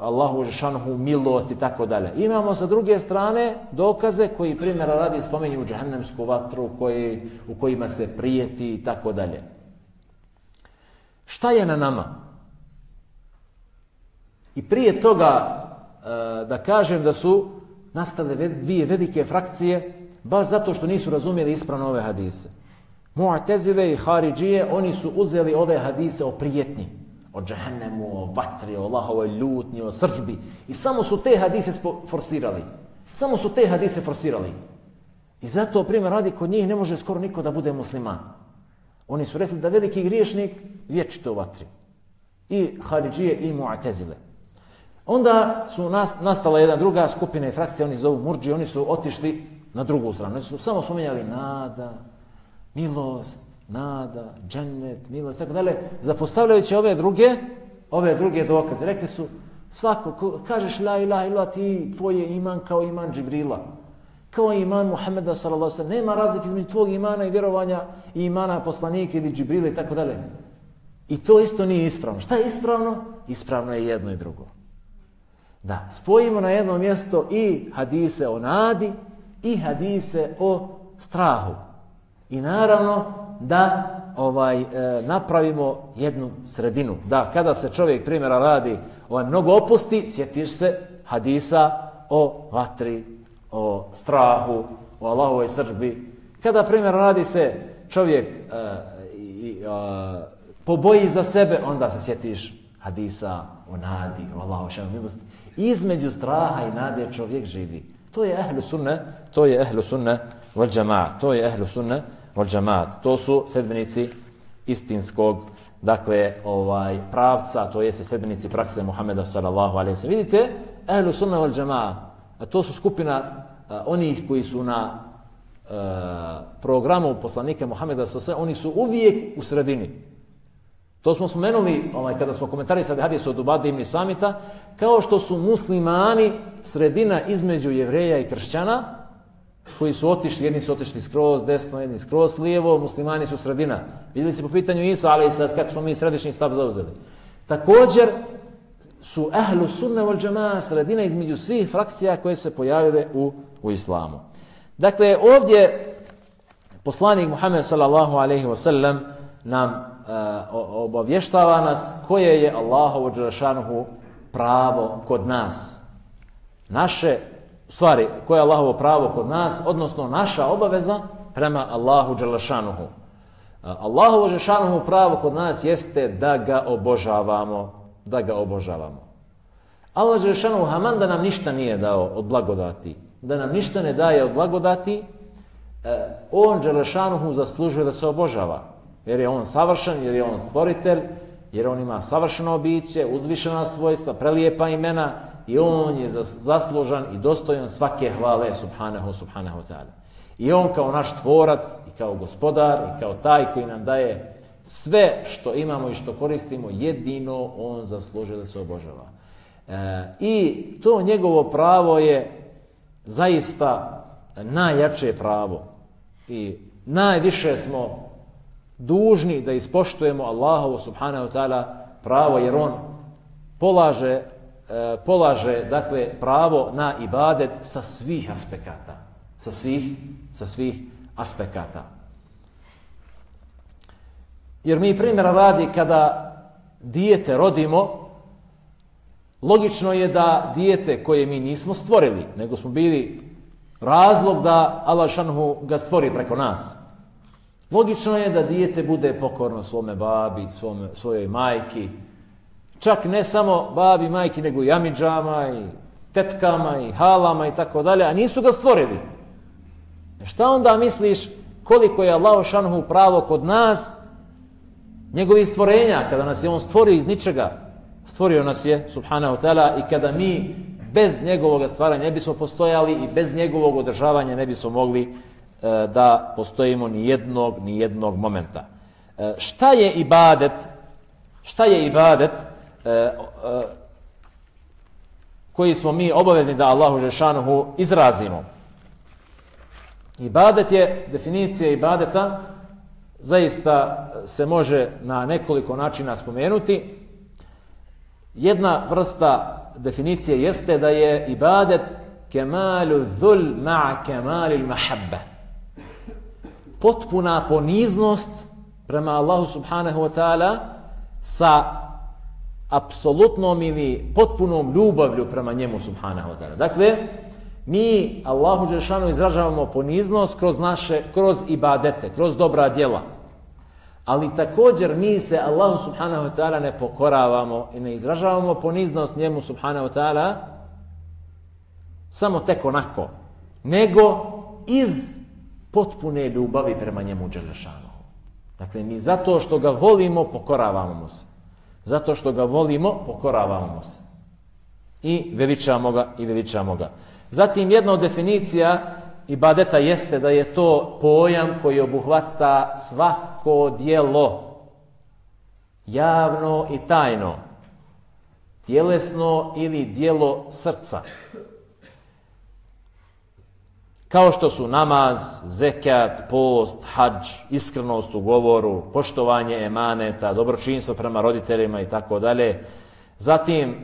Allahu žešanuhu milost i tako dalje. Imamo sa druge strane dokaze koji primjera radi spominju džahnemsku vatru koji, u kojima se prijeti i tako dalje. Šta je na nama? I prije toga uh, da kažem da su nastale dvije velike frakcije baš zato što nisu razumjeli ispravno ove hadise. Mu'tezile i Haridžije, oni su uzeli ove hadise o prijetnji, o džahennemu, o vatri, o Allahovoj ljutnji, o sržbi. I samo su te hadise forsirali. Samo su te hadise forsirali. I zato, primjer, radi kod njih ne može skoro niko da bude musliman. Oni su rekli da veliki griješnik vječito u vatri. I Haridžije i Mu'tezile. Onda su nas, nastala jedna druga skupina i frakcija, oni zovu Murđi, oni su otišli na drugu stranu. Znači, su samo spominjali nada, milost, nada, džennet, milost, tako dalje, zapostavljajući ove druge, ove druge dokaze. Rekli su, svako, ko, kažeš la ilaha ila ti, tvoj je iman kao iman Džibrila, kao iman Muhammeda sallallahu nema razlike između tvog imana i vjerovanja i imana poslanika ili Džibrila i tako dalje. I to isto nije ispravno. Šta je ispravno? Ispravno je jedno i drugo. Da, spojimo na jedno mjesto i hadise o nadi i hadise o strahu. I naravno da ovaj e, napravimo jednu sredinu. Da, kada se čovjek primjera radi ovaj, mnogo opusti, sjetiš se hadisa o vatri, o strahu, o Allahovoj srđbi. Kada primjera radi se čovjek e, i, e, poboji za sebe, onda se sjetiš hadisa o nadi, o Allahovoj milosti. Između straha i nade čovjek živi. To je ehlu sunne, to je ehlu sunne wal džamaat. To je ehlu sunne wal džamaat. To su sedbenici istinskog dakle ovaj pravca, to jeste sedbenici prakse Muhameda sallallahu alejhi ve sellem. Vidite, ehlu sunne wal džamaat. A to su skupina a, onih koji su na a, programu poslanika Muhameda sallallahu alejhi ve oni su uvijek u sredini. To smo spomenuli ovaj, kada smo komentarisali hadis od Ubade ibn Samita, kao što su muslimani sredina između jevreja i kršćana, koji su otišli, jedni su otišli skroz desno, jedni skroz lijevo, muslimani su sredina. Vidjeli se po pitanju Isa, ali sad kako smo mi središnji stav zauzeli. Također su ahlu sunne vol džamaa sredina između svih frakcija koje se pojavile u, u islamu. Dakle, ovdje poslanik Muhammed sallallahu alaihi wa sallam nam obavještava nas koje je Allahovo Đerašanuhu pravo kod nas. Naše, stvari, koje je Allahovo pravo kod nas, odnosno naša obaveza prema Allahu Đerašanuhu. E, Allahovo Đerašanuhu pravo kod nas jeste da ga obožavamo, da ga obožavamo. Allah Đerašanuhu haman da nam ništa nije dao od blagodati, da nam ništa ne daje od blagodati, e, on Đerašanuhu zaslužuje da se obožava jer je on savršen, jer je on stvoritelj, jer on ima savršeno biće, uzvišena svojstva, prelijepa imena i on je zaslužan i dostojan svake hvale subhanahu subhanahu ta'ala. I on kao naš tvorac i kao gospodar i kao taj koji nam daje sve što imamo i što koristimo, jedino on zaslužuje da se obožava. E, I to njegovo pravo je zaista najjače pravo. I najviše smo dužni da ispoštujemo Allahovo subhanahu wa ta'ala pravo jer on polaže e, polaže dakle pravo na ibadet sa svih aspekata. Sa svih sa svih aspekata. Jer mi primjera radi kada dijete rodimo logično je da dijete koje mi nismo stvorili nego smo bili razlog da Allah šanhu ga stvori preko nas. Logično je da dijete bude pokorno svome babi, svome, svojoj majki. Čak ne samo babi, majki, nego i amidžama, i tetkama, i halama, i tako dalje, a nisu ga stvorili. E šta onda misliš koliko je Allah šanhu pravo kod nas, njegovi stvorenja, kada nas je on stvorio iz ničega, stvorio nas je, subhanahu ta'ala, i kada mi bez njegovog stvaranja ne bismo postojali i bez njegovog održavanja ne bismo mogli E, da postojimo ni jednog ni jednog momenta. E, šta je ibadet? Šta je ibadet? E, koji smo mi obavezni da Allahu Žešanuhu izrazimo. Ibadet je, definicija ibadeta, zaista se može na nekoliko načina spomenuti. Jedna vrsta definicije jeste da je ibadet kemalu dhul ma'a kemalil mahabbe Potpuna poniznost prema Allahu subhanahu wa ta'ala sa apsolutnom ili potpunom ljubavlju prema njemu subhanahu wa ta'ala. Dakle, mi Allahu Đelšanu izražavamo poniznost kroz naše, kroz ibadete, kroz dobra djela. Ali također mi se Allahu subhanahu wa ta'ala ne pokoravamo i ne izražavamo poniznost njemu subhanahu wa ta'ala samo tek onako, nego iz potpune ljubavi prema njemu Đelešanohu. Dakle, mi zato što ga volimo, pokoravamo mu se. Zato što ga volimo, pokoravamo mu se. I veličamo ga, i veličamo ga. Zatim, jedna od definicija ibadeta jeste da je to pojam koji obuhvata svako dijelo javno i tajno, tjelesno ili dijelo srca. Kao što su namaz, zekat, post, hađ, iskrenost u govoru, poštovanje emaneta, dobročinstvo prema roditeljima i tako dalje. Zatim, e,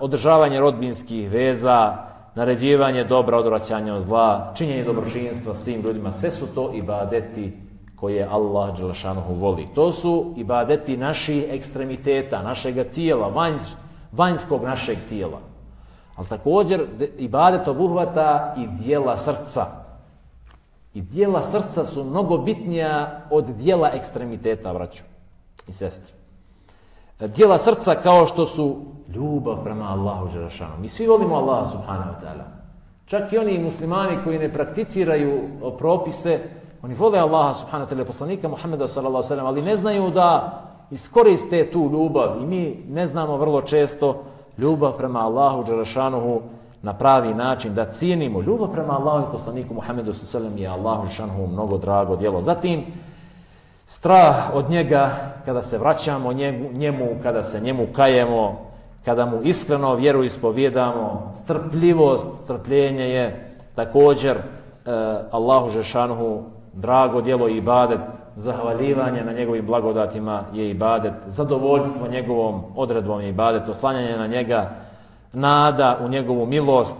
održavanje rodbinskih veza, naređivanje dobra, odvraćanje od zla, činjenje dobročinstva svim ljudima, sve su to ibadeti koje Allah Đelešanuhu voli. To su ibadeti naših ekstremiteta, našeg tijela, vanj, vanjskog našeg tijela. Ali također ibadet obuhvata i dijela srca. I dijela srca su mnogo bitnija od dijela ekstremiteta, braću i sestre. E, dijela srca kao što su ljubav prema Allahu Đerašanu. Mi svi volimo Allaha subhanahu wa ta'ala. Čak i oni muslimani koji ne prakticiraju propise, oni vole Allaha subhanahu wa ta'ala poslanika Muhammeda sallallahu sallam, ali ne znaju da iskoriste tu ljubav i mi ne znamo vrlo često ljubav prema Allahu Đerašanuhu na pravi način, da cijenimo ljubav prema Allahu i poslaniku Muhammedu sallam je Allahu Đerašanuhu mnogo drago djelo. Zatim, strah od njega kada se vraćamo njemu, kada se njemu kajemo, kada mu iskreno vjeru ispovjedamo, strpljivost, strpljenje je također e, Allahu Žešanuhu drago djelo i ibadet, zahvaljivanje na njegovim blagodatima je ibadet, zadovoljstvo njegovom odredbom je ibadet, oslanjanje na njega, nada u njegovu milost,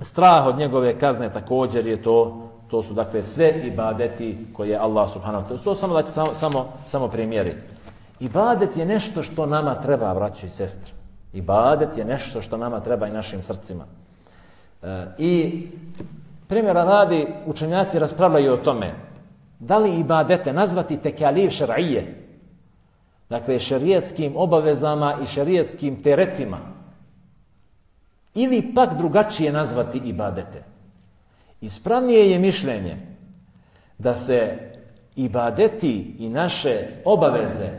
strah od njegove kazne također je to, to su dakle sve ibadeti koje Allah subhanahu wa ta'ala, to samo, dakle, samo, samo, samo primjeri. Ibadet je nešto što nama treba, braćo i sestre. Ibadet je nešto što nama treba i našim srcima. E, I primjera radi, učenjaci raspravljaju o tome. Da li ibadete nazvati tekaliv šar'ije? Dakle, šarijetskim obavezama i šarijetskim teretima. Ili pak drugačije nazvati ibadete. Ispravnije je mišljenje da se ibadeti i naše obaveze,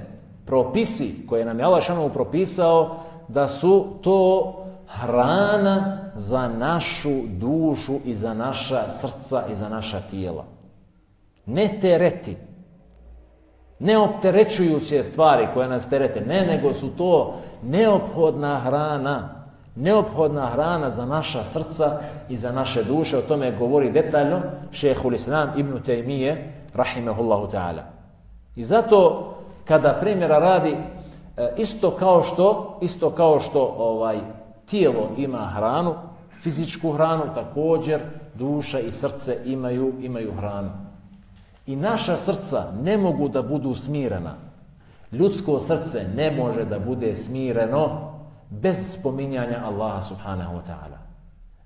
propisi koje nam je Allah šanovu propisao, da su to hrana za našu dušu i za naša srca i za naša tijela. Ne tereti. Ne opterećujuće stvari koje nas terete. Ne, nego su to neophodna hrana. Neophodna hrana za naša srca i za naše duše. O tome govori detaljno šehhul islam ibn Taymiye, rahimehullahu ta'ala. I zato kada primjera radi e, isto kao što isto kao što ovaj tijelo ima hranu, fizičku hranu također duša i srce imaju imaju hranu. I naša srca ne mogu da budu smirena. Ljudsko srce ne može da bude smireno bez spominjanja Allaha subhanahu wa ta'ala.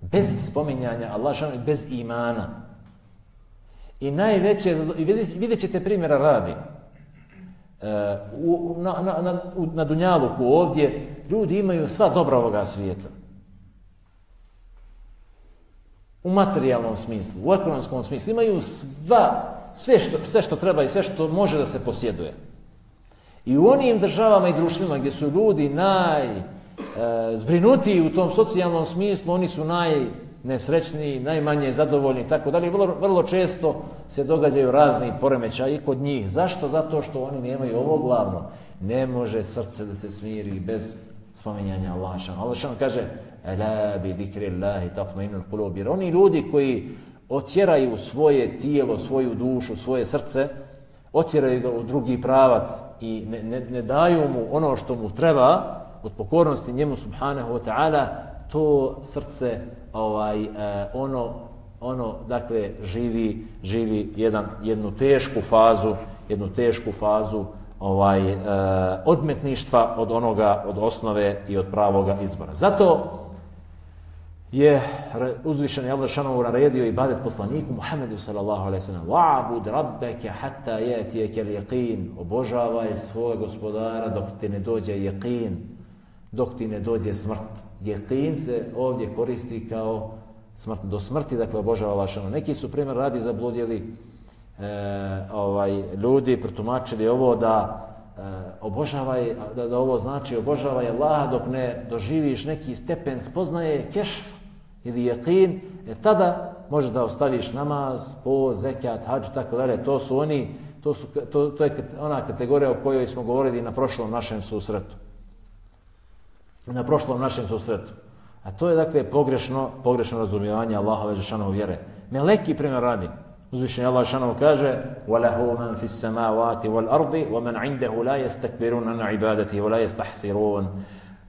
Bez spominjanja Allaha bez imana. I najveće, vidjet ćete primjera radi, e, u, na, na, na, na Dunjaluku ovdje ljudi imaju sva dobra ovoga svijeta. U materijalnom smislu, u ekonomskom smislu imaju sva, sve što, sve što treba i sve što može da se posjeduje. I u onim državama i društvima gdje su ljudi naj e, zbrinutiji u tom socijalnom smislu, oni su najnesrećniji, najmanje zadovoljni, tako dalje. Vrlo, vrlo često se događaju razni poremećaji kod njih. Zašto? Zato što oni nemaju ovo glavno. Ne može srce da se smiri bez spominjanja Allaha šan. Allah šan kaže Ela bi zikri Allahi tatmainul qulub. Jer oni ljudi koji otjeraju svoje tijelo, svoju dušu, svoje srce, otjeraju ga u drugi pravac i ne, ne, ne daju mu ono što mu treba od pokornosti njemu subhanahu wa ta'ala, to srce ovaj eh, ono ono dakle živi živi jedan jednu tešku fazu jednu tešku fazu ovaj e, odmetništva od onoga od osnove i od pravoga izbora. Zato je uzvišen Allah šanovu naredio ibadet poslaniku Muhammedu sallallahu alaihi sallam. Wa'bud rabbeke hatta jetijeke liqin obožavaj svoje gospodara dok ti ne dođe jeqin dok ti ne dođe smrt. Jeqin se ovdje koristi kao smrt do smrti dakle obožava Allah neki su primjer radi zabludjeli e, ovaj ljudi protumačili ovo da e, obožavaj da, da ovo znači obožavaj Allaha dok ne doživiš neki stepen spoznaje kešf ili jeqin e tada može da ostaviš namaz po zekat hadž tako dalje. To su oni to su to, to je ona kategorija o kojoj smo govorili na prošlom našem susretu. Na prošlom našem susretu. A to je dakle pogrešno pogrešno razumijevanje Allahove džeshanove vjere. Meleki primjer radi Uzvišenje Allah šanom kaže وَلَهُ مَنْ فِي السَّمَاوَاتِ وَالْأَرْضِ وَمَنْ عِنْدَهُ لَا يَسْتَكْبِرُونَ عَنْ عِبَادَتِهِ وَلَا يَسْتَحْسِرُونَ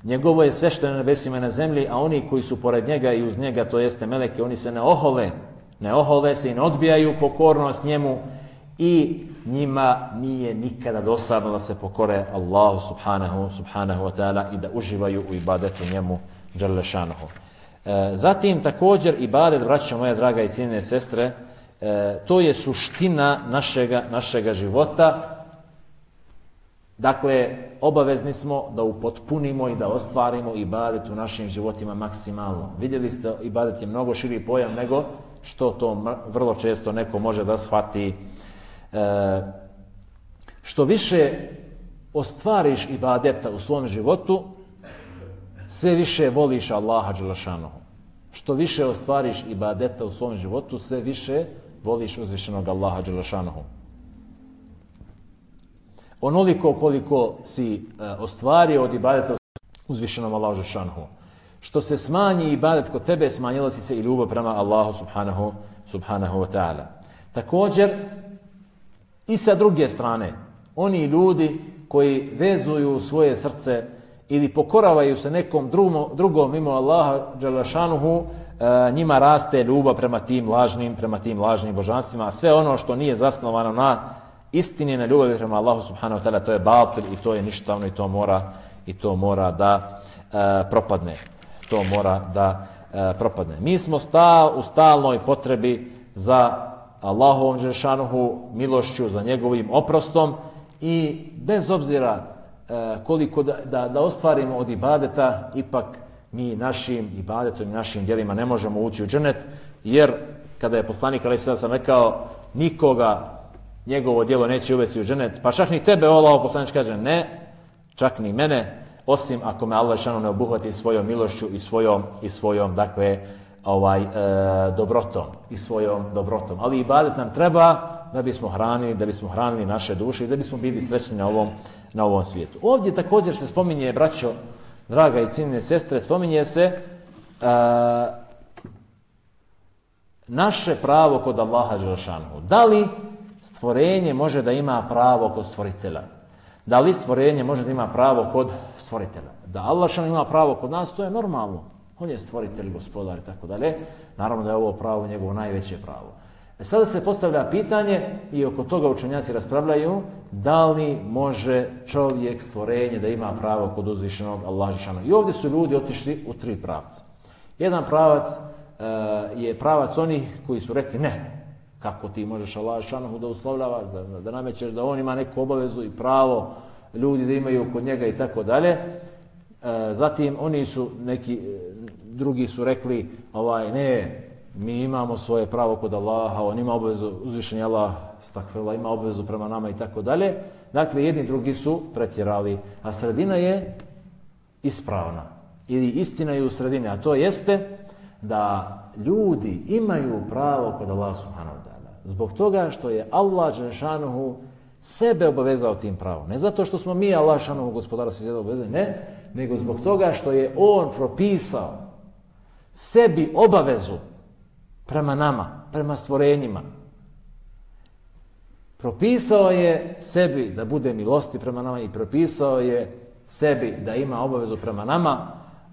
Njegovo je sve što je na nebesima na zemlji, a oni koji su pored njega i uz njega, to jeste meleke, oni se ne ohole, ne ohole se i ne odbijaju pokornost njemu i njima nije nikada dosadno da se pokore Allahu subhanahu, subhanahu wa ta'ala i da uživaju u ibadetu njemu, Đalešanohu. E, zatim također ibadet, braćo moje draga i cijene sestre, E, to je suština našega, našega života. Dakle, obavezni smo da upotpunimo i da ostvarimo ibadet u našim životima maksimalno. Vidjeli ste, ibadet je mnogo širi pojam nego što to vrlo često neko može da shvati. E, što više ostvariš ibadeta u svom životu, sve više voliš Allaha Đelešanohu. Što više ostvariš ibadeta u svom životu, sve više voliš uzvišenog Allaha Đelešanohu. Onoliko koliko si e, ostvario od ibadeta uzvišenom Allahu Đelešanohu. Što se smanji ibadet kod tebe, smanjila ti se i ljubav prema Allahu subhanahu, subhanahu wa ta'ala. Također, i sa druge strane, oni ljudi koji vezuju svoje srce ili pokoravaju se nekom drugom, drugom mimo Allaha Đelešanuhu, E, njima raste ljubav prema tim lažnim, prema tim lažnim božanstvima, sve ono što nije zasnovano na istini na ljubavi prema Allahu subhanahu wa ta'ala, to je batil i to je ništavno i to mora i to mora da e, propadne. To mora da e, propadne. Mi smo stal, u stalnoj potrebi za Allahovom žešanuhu milošću, za njegovim oprostom i bez obzira e, koliko da, da, da ostvarimo od ibadeta, ipak mi našim ibadetom i našim djelima ne možemo ući u dženet, jer kada je poslanik Ali Sada sam rekao, nikoga njegovo djelo neće uvesti u dženet, pa čak ni tebe, Allah poslanič kaže, ne, čak ni mene, osim ako me Allah šano ne obuhvati svojom milošću i svojom, i svojom dakle, ovaj, e, dobrotom, i svojom dobrotom. Ali ibadet nam treba da bismo hranili, da bismo hranili naše duše i da bismo bili srećni na ovom, na ovom svijetu. Ovdje također se spominje, braćo, draga i ciljne sestre, spominje se a, naše pravo kod Allaha Đelšanhu. Da li stvorenje može da ima pravo kod stvoritela? Da li stvorenje može da ima pravo kod stvoritela? Da Allah šan ima pravo kod nas, to je normalno. On je stvoritelj, gospodar i tako dalje. Naravno da je ovo pravo njegovo najveće pravo. E sada se postavlja pitanje i oko toga učenjaci raspravljaju da li može čovjek stvorenje da ima pravo kod uzvišenog Allaha Žešanu. I ovdje su ljudi otišli u tri pravca. Jedan pravac e, je pravac onih koji su rekli ne, kako ti možeš Allah Žešanu da uslovljavaš, da, da, namećeš da on ima neku obavezu i pravo ljudi da imaju kod njega i tako dalje. E, zatim oni su neki, e, drugi su rekli ovaj ne, mi imamo svoje pravo kod Allaha, on ima obvezu, uzvišen je Allah, stakvela, ima obvezu prema nama i tako dalje. Dakle, jedni drugi su pretjerali, a sredina je ispravna. Ili istina je u sredini, a to jeste da ljudi imaju pravo kod Allaha subhanahu wa ta'ala. Zbog toga što je Allah Đešanuhu sebe obavezao tim pravom. Ne zato što smo mi Allah šanom gospodara svi obavezani, ne, nego zbog toga što je on propisao sebi obavezu prema nama, prema stvorenjima. Propisao je sebi da bude milosti prema nama i propisao je sebi da ima obavezu prema nama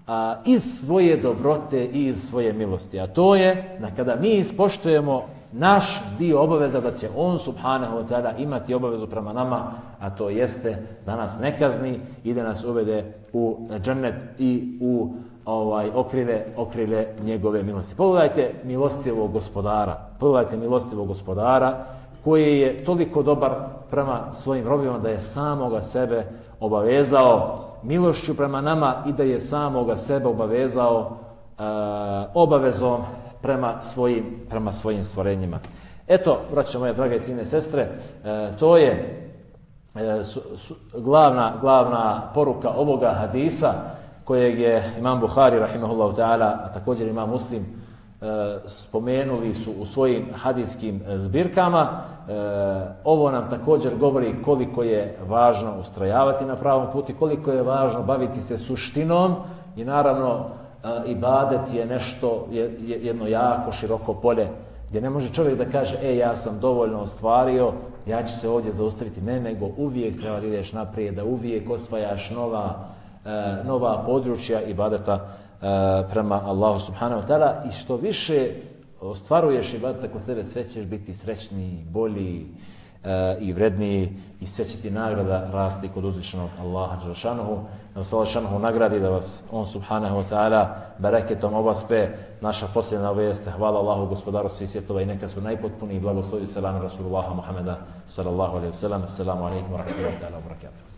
a, iz svoje dobrote i iz svoje milosti. A to je da kada mi ispoštujemo naš dio obaveza da će on subhanahu wa ta'ala imati obavezu prema nama, a to jeste da nas ne kazni i da nas uvede u džennet i u ovaj okrile okrile njegove milosti. Pogledajte milostivog gospodara. Pogledajte milostivog gospodara koji je toliko dobar prema svojim robima da je samoga sebe obavezao milošću prema nama i da je samoga sebe obavezao e, obavezom prema svojim, prema svojim stvorenjima. Eto, braće moje drage i sestre, e, to je e, su, su, glavna, glavna poruka ovoga hadisa kojeg je imam Buhari, rahimahullahu ta'ala, a također imam muslim, e, spomenuli su u svojim hadijskim e, zbirkama. E, ovo nam također govori koliko je važno ustrajavati na pravom putu, koliko je važno baviti se suštinom i naravno ibadet je nešto, jedno jako široko polje gdje ne može čovjek da kaže e, ja sam dovoljno ostvario, ja ću se ovdje zaustaviti. Ne, nego uvijek treba da ideš naprijed, da uvijek osvajaš nova, E, nova područja ibadeta e, prema Allahu subhanahu wa ta'ala i što više ostvaruješ ibadet kod sebe, sve ćeš biti srećniji, bolji uh, i vredniji i sve će ti nagrada rasti kod uzvišenog Allaha Đelšanuhu. Da vas Allah nagradi, da vas on subhanahu wa ta'ala bereketom obaspe. Naša posljedna vijest, hvala Allahu gospodaru svih svjetova i neka su najpotpuniji blagoslovi selam Rasulullaha Muhammeda sallallahu alaihi wa sallam. Assalamu alaikum wa rahmatullahi wa barakatuh.